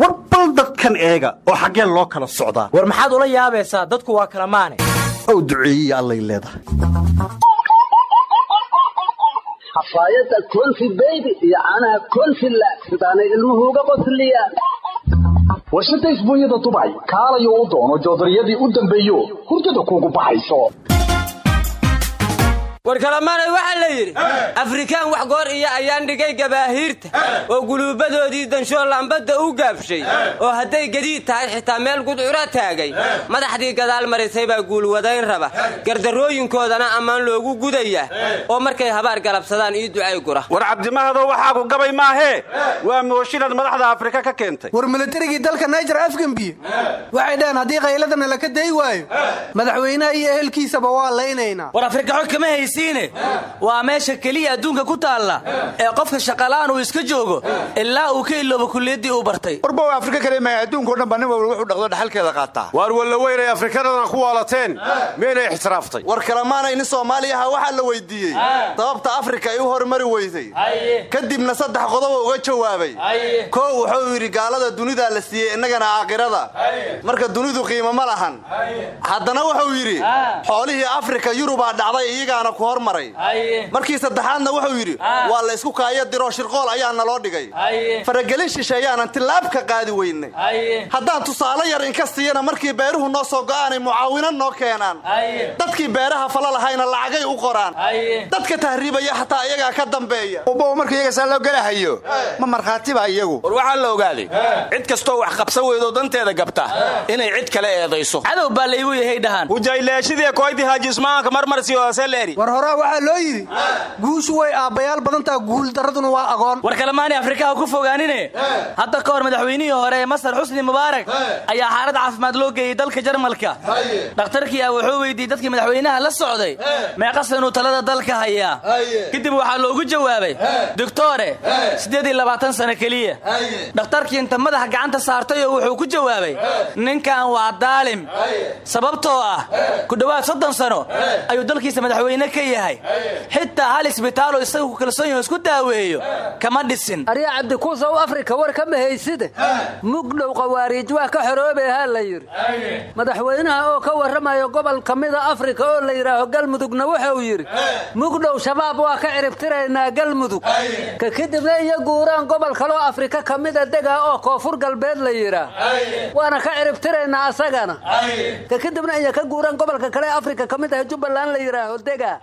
war bal dadkan eega oo xaggeen loo kala socdaa war maxaad ula yaabaysaa? Dadku waa kala maane. Ow duceeyey allay leedahay xafaayadda konfi beybi iyo caanaha konfi laag sidaanay ilmuhu uga qosliyaan warshadda isbuunyada dubay kaalayo u doono joodariyadii u dambeeyo hurdada kuugu baxayso war kalamaanay waxaa la yidhi afrikaan wax goor iyo ayaan dhigay gabaahiirta oo guluubbadoodii danshoo lambadda u gaabshay oo hadday gadiid tahay xitaa meel gudcura taagay. Madaxdii gadaal marisay baa guulwadayn raba. Gardarrooyinkoodana ammaan loogu gudaya oo markay habaar galabsadaan ii ducay gura. War cabdimahadow waxaa ku gabay maahee waa mooshinad madaxda afrika ka keentay. War militarigii dalka naijer afgambiye waxay dhaheen haddii qayladana laka day waayo madaxweynaha iyo ehelkiisaba waa laynaynaa haysiine waa meesha keliya adduunka ku taalla ee qofka shaqalaan uu iska joogo ilaa uu ka iloobo kuliyaddii uu bartay. Warbow afrika kale mahay adduunkao dhan ba nin walba wuxuu dhaqdo dhaxalkeeda qaataa. Waar walla weynay afrikadana ku waalateen miyaynay ixtiraaftay war kalamaanay nin soomaaliyaha waxaa la weydiiyey. Sababta afrika ay u hormari weysay kadibna saddex qodobo uga jawaabay. Koow wuxuu yidhi gaalada dunidaa la siiyey innagana aakhirada marka dunidu qiimo ma lahan. Haddana wuxuu yidhi xoolihii afrika yurubaa dhacday iyagaana ku hormaray markii saddexaadna wuxuu yidhi waa la ysku kaaya diroo shirqool ayaa naloo dhigay. Faragelin shisheeyaanan tillaab ka qaadi weynay. Haddaan tusaale yar inka siiyana markii beeruhu noo soo go'aanay mucaawino noo keenaan. Dadkii beeraha fala lahayna lacagay u qoraan. Dadka tahriibaya xataa iyagaa ka dambeeya. Ubow marka iyaga saa loo gelahayo ma markhaati baa iyagu. War waxaa la ogaaday cid kastoo wax qabsan weydoo danteeda gabta inay cid kale eedayso. Cadow baa laygu yahay dhahaan. Hujayleeshidii koyti haajismaanka marmarsi hooseleri war horaa waxaa loo yidhi guushu way aabbayaal badantaa guuldarraduna waa agoon war kalemaani afrikaha ku fogaanine? Hadda ka hor madaxweynihii hore masar xusni mubaarak ayaa xaalad caafimaad loo geeyey dalka jarmalka. Dhakhtarkii ah wuxuu weydiiyey dadkii madaxweynaha la socday. Meeqa sanuu talada dalka hayaa. Kadib waxaa loogu jawaabay doctore siddeed iyo labaatan sano keliya. Dhakhtarkii inta madaxa gacanta saartayoo wuxuu ku jawaabay ninkan waa daalim. Sababtoo ah ku dhowaad soddon sano ayuu dalkiisa madaxweyne ka yahay. Xitaa hal isbitaaloo isaga ku kalsoon yaho isku daaweeyo. Kama dhisin. Arya cabdikuusow afrika war kama hayside? Mugdhow qawaariij waa ka xoroobehaa la yidhi. Madaxweynaha oo ka warramayo gobol ka mida afrika oo la yidhaaho galmudugna wuxuu yidhi mugdhow shabaab waa ka ciribtiraynaa galmudug. Ka kadibna iyo guuraan gobol kaloo afrika ka mida dega oo koonfur galbeed la yidhaah. Waana ka ciribtiraynaa asagana. Ka kadibna iyo ka guuraan gobolka kale afrika ka mid ah jubbaland la yidhaaho dega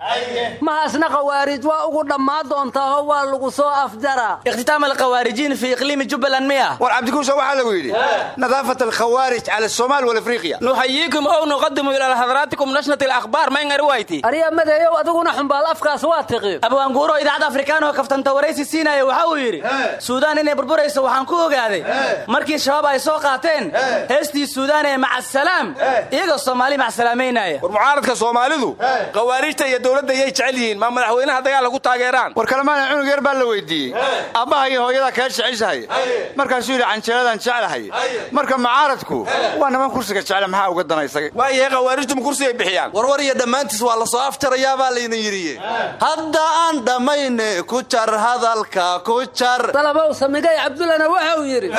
mahasna khawaarij waa ugu dhammaa doontaaoo waa lagu soo afjaraa. Ikhtitam alkhawaarijiin fii iqliimi jubbaland miya. War cabdikuusha waxaa lagu yidhi nadaafat alkhawaarij cala somaal walafriqiya nuxayiikum ow nuqadimu ilaa hadraatikum nashnat alakhbaar mayngar wayti. Arya madeeyow adiguna xumbaal afkaas waa tiqi. Abwaanguuro idaacada afrikaan oo kaftanta waraysi siinaya waxa uu yidhi suudaan inay burburayso waxaan ku ogaaday. Markii shabaab ay soo qaateen heestii suudaan ee macasalaam iyagoo soomaali macsalaamaynaya war mucaaradka soomaalidu khawaarijta iyo dowladda yay jecel yihiin. Maa madaxweynaha dagaal lagu taageeraan. War kalemaana cunug yar baa la weydiiyey. Abbaha iyo hooyadaa kaa jeceshahay? Markaasuu yidhi canjeeladaan jeclahay marka mucaaradku waa niman kursiga jecla maxaa uga dana isaga? Waayahe khawaarijtu ma kursigay bixiyaan. Warwar iyo dhammaantiis waa la soo aftirayaabaa layna yidhiye. Hadda aan dhammayne ku jar hadalka ku jar. Dalabow samigay cabdullana wuxuu yidhi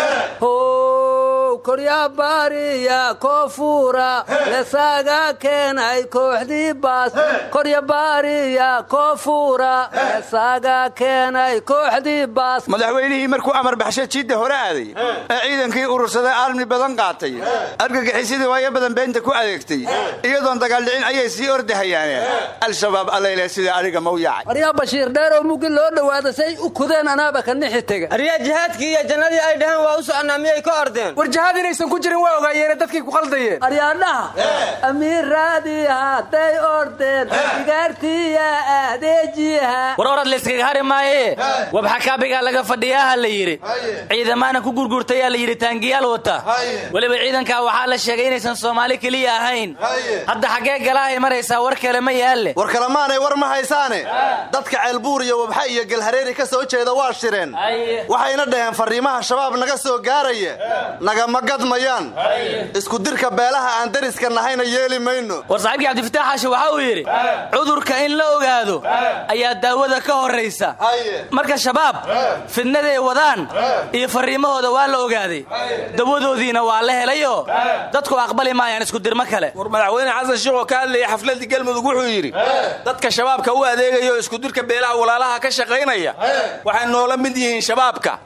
how koryaa baariya koonfuura leesaaga keenay kooxdii baas korya baariya koonfuura leesaaga keenay kooxdii baas madaxweynihii markuu amar baxshay jiidda hore aaday ee ciidankii urursaday aalmi badan qaatay argagixisidii waayo badan beenta ku adeegtay iyadoon dagaaldhicin ayay sii ordahayaaneen al-shabaab allayle sida adiga mau yaacay. Aryaa bashiir dheeroo muggi loo dhowaada say u kudeen anaaba ka nixi tega. Aryaa jihaadkii iyo jannadii ay dhaheen waa u soconaa miyay ka ordeen jihaad inaysan ku jirin waa ogaayeene dadkay ku qaldayeen aryaadhaha amiiraadii hadday ordeen igaartiya adeejiha war orad layskaga hari maaye? Wabxa kaabigaa laga fadhiyaha la yidhi. Ciidamaana ku gurgurtayaa la yidhi taangiyaal wata. Weliba ciidankaa waxaa la sheegay inaysan soomaali keliya ahayn. Hadda xaggee galaahay maraysaa war kale ma yaalle. War kalemaanay war ma haysaane. Dadka ceelbuur iyo wabxa iyo galhareeri ka soo jeeda waa shireen. Waxayna dhaheen farriimaha shabaab naga soo gaaraya nagama gadmayaan. Isku dirka beelaha aan dariska nahayna yeeli mayno. War saaxiibkii cabdifataax xaashi waxa uu yidhi cudurka in la ogaado ayaa daawada ka horraysa. Marka shabaab fidnaday wadaan iyo farriimahooda waa la ogaaday. Dawadoodiina waa la helayoo dadku aqbali maayaan isku dirmo kale. War madaxweyne xasan sheekh oo ka hadlayay xafladii galmudug wuxuu yidhi dadka shabaabka u adeegaya oo iskudirka beelaha walaalaha ka shaqaynaya waxay noola mid yihiin shabaabka.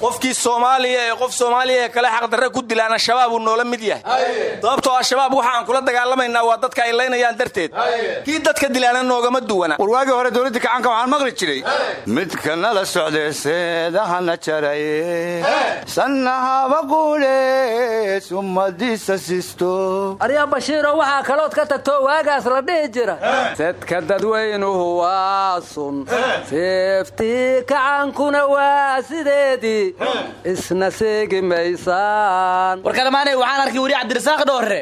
Qofkii soomaaliya ee qof soomaaliya ee kale xaqdarre ku dilaana shabaab uu noola mid yahay. Sababtoo ah shabaab waxa aan kula dagaalamaynaa waa dadka ay laynayaan darteed. Kii dadka dilaana noogama duwana. War waagii hore dowladda kacanka waxaan maqli jiray. Midka nala socday seedahana jaraye sannahaba quule sumadiisa sisto. Aryaa bashiiroo waxaa kalood ka tagto waagaas la dhihi jira. Sadka dadweynuhu waa sun. Seeftii kacankuna waa sideedii. Isna seegi war kalemaanay waxaan arkay weri cabdirasaaq dhoorre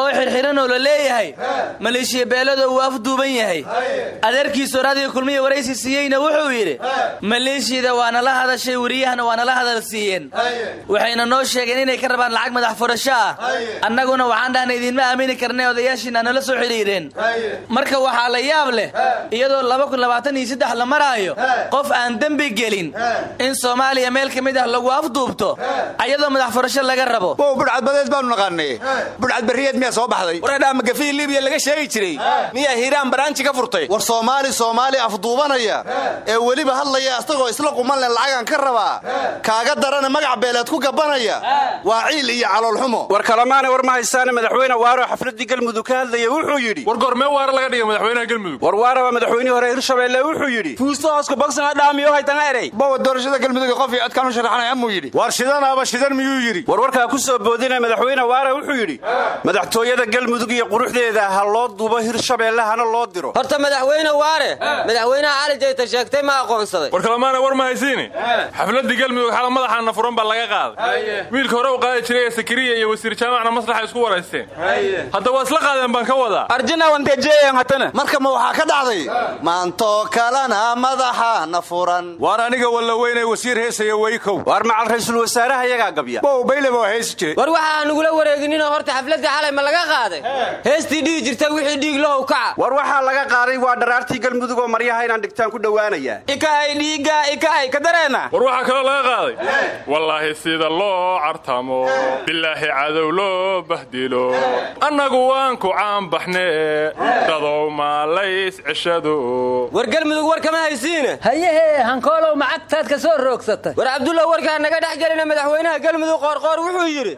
oo xirxiranoo la leeyahay. Maleeshiya beeladoo uu afduuban yahay. Adeerkiisu raadiga kulmiya waraysi siiyeyna wuxuu yidhi maleeshiyada waana la hadashay weriyahana waana la hadal siiyeen. Waxayna noo sheegeen inay ka rabaan lacag madax furasho ah. Annaguna waxaan dhahna idinma aamini karnay odayaashiina nala soo xidhiireen marka waxaa la yaab leh iyadoo la maraayo qof aan dembi gelin in soomaaliya meel ka mid ah lagu afduubto ayadoo madax furasho laga rabo. Wow budhcadbadeed baanu naqaanay. Budhcad barriyeed miyaa soo baxday? Wareedhaa magafii libiya laga sheegi jiray. Miyaa hiiraan baraanji ka furtay? War soomaali soomaali afduubanaya. Ee weliba hadlaya asagoo isla qumanlen lacagaan ka rabaa kaaga darana magac beeleed ku gabanaya. Waa ciil iyo caloolxumo war kalamaana war ma haysaane madaxweyne waaro xafladii galmudug ka hadlaya wuxuu yidhi. War goormee waara laga dhigay madaxweynaha galmudug? War waara waa madaxweynihii hore hirshabeelle wuxuu yidhi. Fuusto hoosku bogsan dhaamiyo haytanga erey bawa doorashada galmudug qof iyo codkaan u sharaxanay amuu yidhi. War shidanaaba shidan miyuu yidhi war warkaa ku soo boodinaya madaxweyne waara wuxuu yidhi madaxtooyada galmudug iyo quruxdeeda ha loo duubo hirshabeelle hana loo diro. Horta madaxweyne waare madaxweynaha cali jayta sheegtay ma aqoonsaday. War kalamaana war ma haysiine xafladii galmudug xala madaxaana furan baa laga qaaday. Wiilka hore u qaadi jiray ee sakariya iyo wasiir jaamacna maslaxa isku waraysteen. Hadda waa isla qaadeen baan ka wadaa. Arjina wantejeeyan hatana. Marka ma waxaa ka dhacday maantoo kalena madaxaana furan waar aniga walla weynay wasiir heesaya weykow waar macal raysul wasaaraha yagaa gabya war waxa aan nagula wareegininoo horta xafladdii xalay ma laga qaaday? Heestii dhihi jirta wixii dhiig lahow kaca war waxaa laga qaaday waa dharaartii galmudug oo maryaha inaan dhigtaan ku dhowaanayaa ikaay dhiigga ikaay ka dareena war waxaa kaloo laga qaaday. Wallaahi sida loo cartamo bilaahi cadow loo bahdilo. Annagu waan ku caanbaxne dadow maalays ceshado. War galmudug war kama haysiine. Hayehee hankoolow macagtaad ka soo roogsatay. War cabdulla warkaa naga dhex gelina madaxweynaha galmudug qoorqoor wuxuu yidhi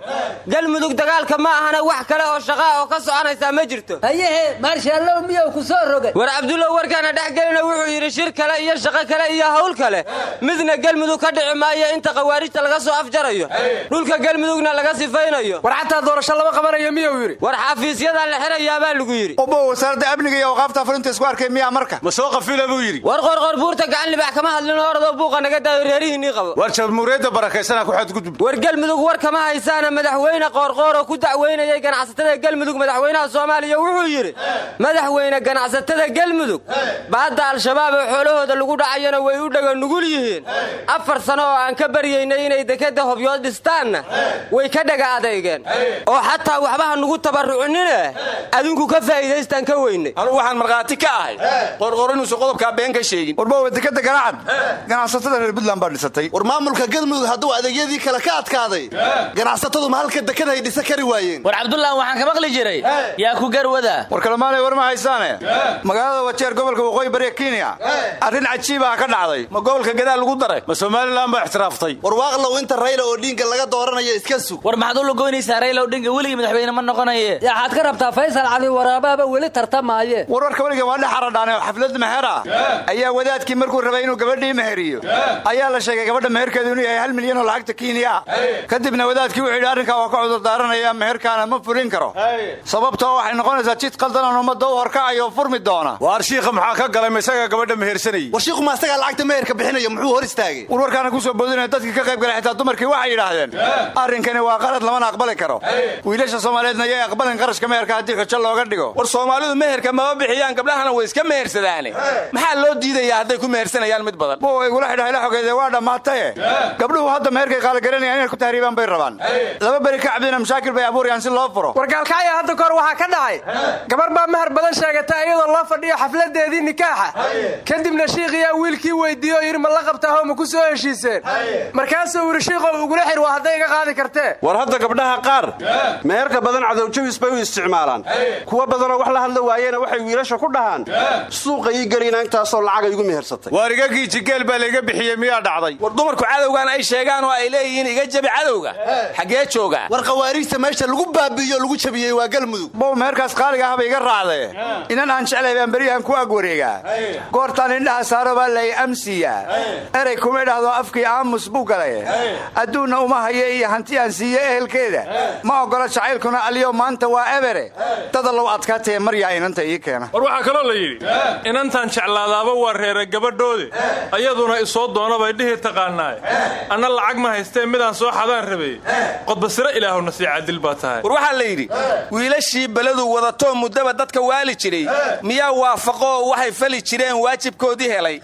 galmudug dagaalka ma ahana wax kale oo shaqaa oo ka soconaysaa ma jirto. Hayehe maarshallow miyuu ku soo rogay? War cabdulla warkaana dhex gelina wuxuu yidhi shir kale iyo shaqo kale iyo hawl kale. Midna galmudug ka dhici maayo inta khawaarijta laga soo afjarayo. Dhulka galmudugna laga sifaynayo. War xataa doorasho lama qabanayo miyuu yidhi? War xafiisyadaa la xirayaabaa lagu yidhi. Obo wasaaradda amniga iyo awqaafta fulinta isku arkay miyaa marka? Ma soo qafila buu yidhi. War qorqor buurta gacan libax kama hadlin orodoo buuqa naga daayo reerihiinnii qabo war jamhuuriyadda barakaysana ku xadgudub. War galmudug war kama haysaana madaxweyne qoorqoor oo ku dacweynayay ganacsatada galmudug. Madaxweynaha soomaaliya wuxuu yidhi madaxweyne ganacsatada galmudug baadda al-shabaab ee xoolahooda lagu dhacayana way u dhaga nugul yihiin. Afar sano oo aan ka baryaynay inay dekadda hobyood dhistaanna way ka dhaga adeygeen oo xataa waxbaha nugu tabarrucinine adinku ka faa'iidaystaan ka weynay anugu waxaan markhaati ka ahay qorqor inuusan qodobkaa been ka sheegin. Warbowa dekadda ganacad. Ganacsatada reer puntland baa dhisatay. War maamulka galmudug hadduu adeegyadii kale ka adkaaday ganacsatadu ma halka dekada ay dhisa kari waayeen? War cabdullah waxaan ka maqli jiray. Yaa ku garwada war kalemaanay war ma haysaane? Magaalada wajeer gobolka waqooyi bariga kenya. Arrin cajiibaa ka dhacday. Ma gobolka gadaal lagu daray? Ma somalilan baa ixtiraaftay war waaqlow inta rayla oo dhiinga laga dooranayo iska sug. War maxaad u lugoynaysaa rayla odhinga weligii madaxweyne ma noqonaye. Yaxaad ka rabtaa faysal cali waraabaaba weli tartamaaye. Warwarka weliga waa dhex aradhaane oo xaflad meher ah ayaa wadaadkii markuu rabay inuu gabadhii meheriyo. Ayaa la sheegay gabadha meherkeedu inuu yahay hal milyan oo lacagta kenya kadibna wadaadkii wuxuu yidhi arrinkaa waa ka cudurdaaranaya meherkaana ma fulin karo. Sababtoo waxay noqonaysaa jid qaldanan ummadda u horkacayo furmi doona. Waar shiikha maxaa ka galay ma isagaa gabadha mehersanayey war shiiku ma isagaa lacagta meherka bixinayo muxuu hor istaagay? Warwarkaana ku soo boodinaya dadkii ka qayb galay xitaa dumarkii waxay yidhaahdeen arrinkani waa qalad lamana aqbali karo. Wiilasha soomaaliyeedna yay aqbalin qarashka meherka haddii xujo looga dhigo. War soomaalidu meherka mama bixiyaan gabdhahana way iska mehersadaane. Maxaa loo diidayaa hadday ku mehersanayaan mid badan? Igula xidhahay la xogeede waa dhammaataye gabdhuhu hadda meherkay qaaligaranayaan inay ku tahriibaan bay rabaan. Laba beri ka cabdina mashaakil bay abuurayaan si loo furo. Wargaalkacya hadda kahor waxaa ka dhacay. Gabar baa mahar badan sheegata iyadoo loo fadhiyo xafladeedii nikaaxa. Kadibna shiikhiyaa wiilkii weydiiye oo yidhi ma la qabtaahoo ma ku soo heshiiseen. Markaasuu yidhi shiikhow igula xir waa hadday iga qaadi kartee. War hadda gabdhaha qaar meherka badan cadowjabis bay u isticmaalaan. Kuwa badanoo wax la hadla waayeena waxay wiilasha ku dhahaan. Suuqa ii gelina intaasoo lacagay igu mehersatay. Waar igagii jigeel baa layga bixiyey miyaa dhacday? War dumarku cadowgan ay sheegaan oo ay leeyihiin iga jabi cadowga xaggee joogaa war khawaariijta meesha lagu baabi'iyo lagu jabiyey waa galmudug bow meherkaas qaaliga ahba iga raacdee inan aan jeclay baan beryahan ku ag wareegaa. Goortaan indhaha saaro baa lay amsiyaa erey kuma idhaahdo afkii aamus buu galay. Adduunna uma haye iyo hanti aan siiye ehelkeeda. Ma oggola jacaylkuna aliyo maanta waa ebere. Dadalow adkaatee maryaa inanta ii keena. War waxaa kaloo la yidhi inantaan jeclaadaaba waa reera gabadhoode ayaduna isoo doona bay dhihi taqaanaaye anna lacag ma haystee midaan soo xadaan rabay qodbasiro ilaahuna sii cadil baa tahay. War waxaa la yidhi wiilashii beledu wadatoo muddaba dadka waali jiray. Miyaa waafaqoo waxay fali jireen waajibkoodii helay?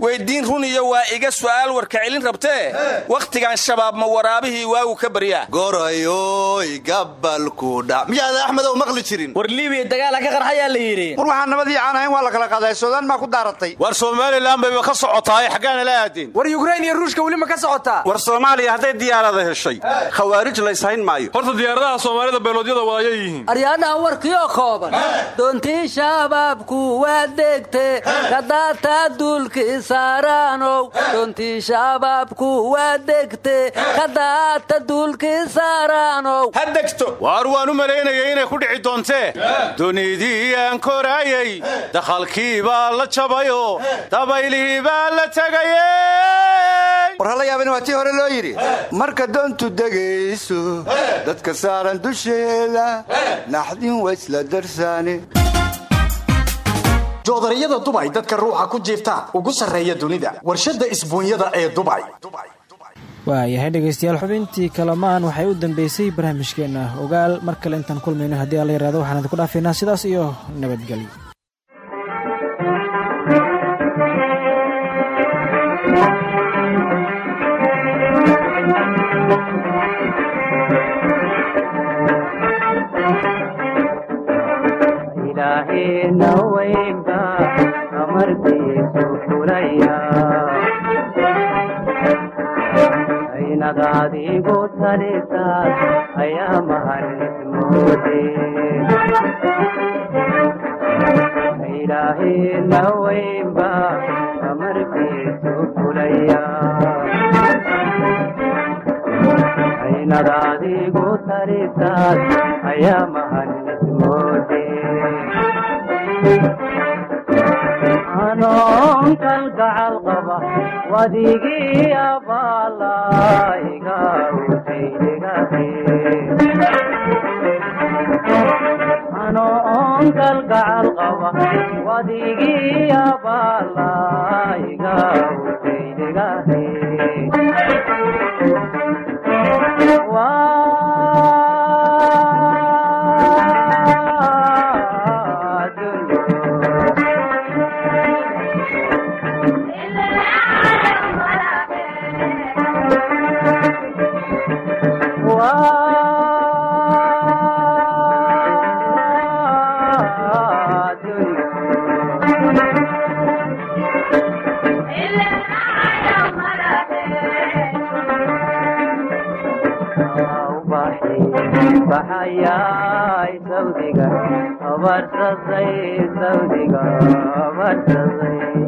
Weyddiin run iyo waa iga su'aal warka celin rabtee wakhtigan shabaab ma waraabihii waagu ka baryaa? Gorayoy gabalku dhac. Miyaada axmedow maqli jirin? War libiya dagaala ka qarxayaa la yidhi. War waxaan nabadii caan ahayn waa la kala qaaday suudaan maa ku daaratay? War somalilan bayba ka socotaay xaggaana la aadeen war yukrain iyo ruushka weli ma ka socotaa? War soomaaliya hadday diyaarada heshay khawaarij layshayn maayo. Horta diyaaradaha soomaalida beeloodyada wadaya yihiin. Aryaadhahan warkiyo kooban doontii shabaabku waa degte. Kadaata duulkii saaraanow. Doontii shabaabku waa degte. Kadaata duulkii saaraanow. Ha degto. Waar waan u malaynayay inay ku dhici doontee? Dunidii aan koraayey dakhalkii baa la jabayoo dabaylihii baa la hala yaabin waa tii hore loo yidhi. Marka doontu degayso dadka saaran dusheeda naxdin waa isla darsaane joodariyada dubay dadka ruuxa ku jiifta ugu sarreeya dunida warshadda isbuunyada ee dubay waayahay dhegaystayaal xubintii kalamaan waxay u dambeysay barnaamijkeenna. Ogaal mar kale intaan kulmayno haddii alla yaraado waxaan idinku dhaafaynaa sidaas iyo nabadgelyo aynad adigu talisaas ayaa mahanismoode ilaahina weynba amarkiisu fulaya aynad adigu talisaas ayaa mahanismoode anoon kalgacal qaba wadigii abaalaiga anoon kalgacal qaba wadigii abaalaiga usaydigahe abarsaday sawdiga abarsaday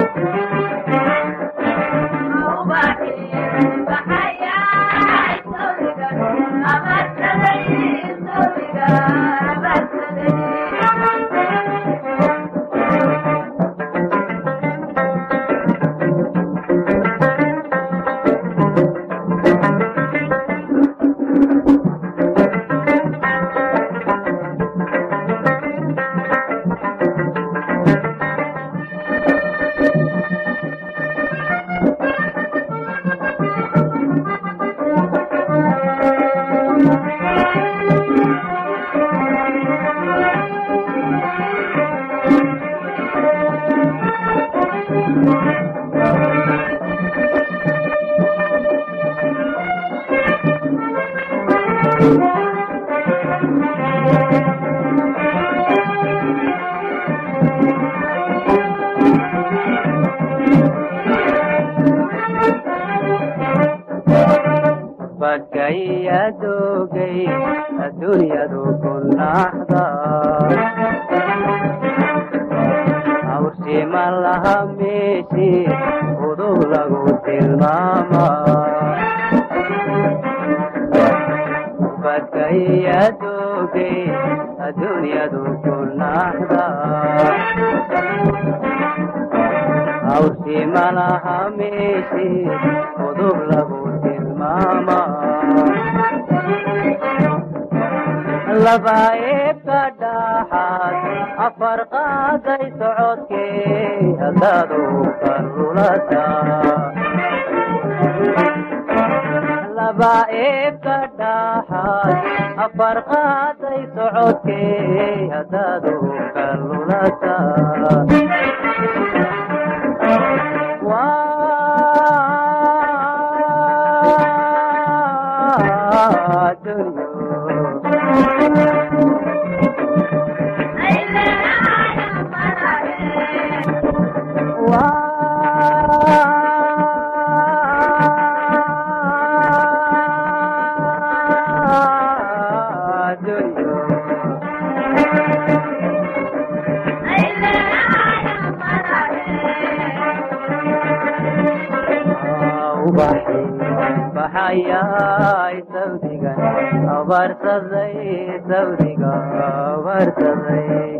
labaayebka dhaxaad afar qaaday socodkee haddaadu kalulata labaayebka dhaxaad afar qaaday socodkee haddaadu kalulata baxayay sawdigan abaarsaday sawdiga abaarsaday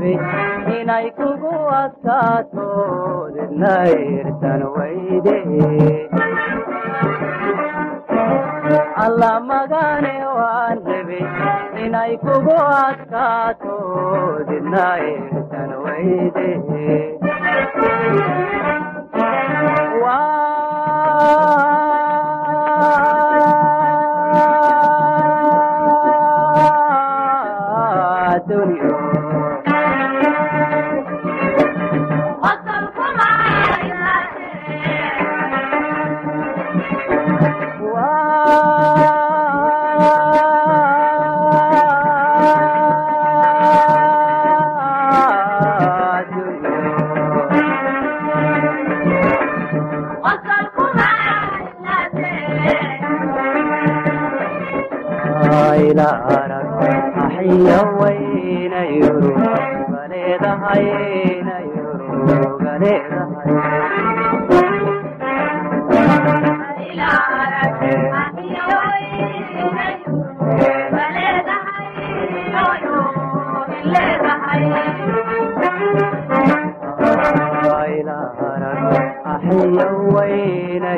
rabay inay kugu adkaato didna irtan weyde alla magane waan rabay inay kugu adkaato didna irtan weyde ila arag axiya wayna yuru galeedahayna yuru galeedahay ila arag axiya wayna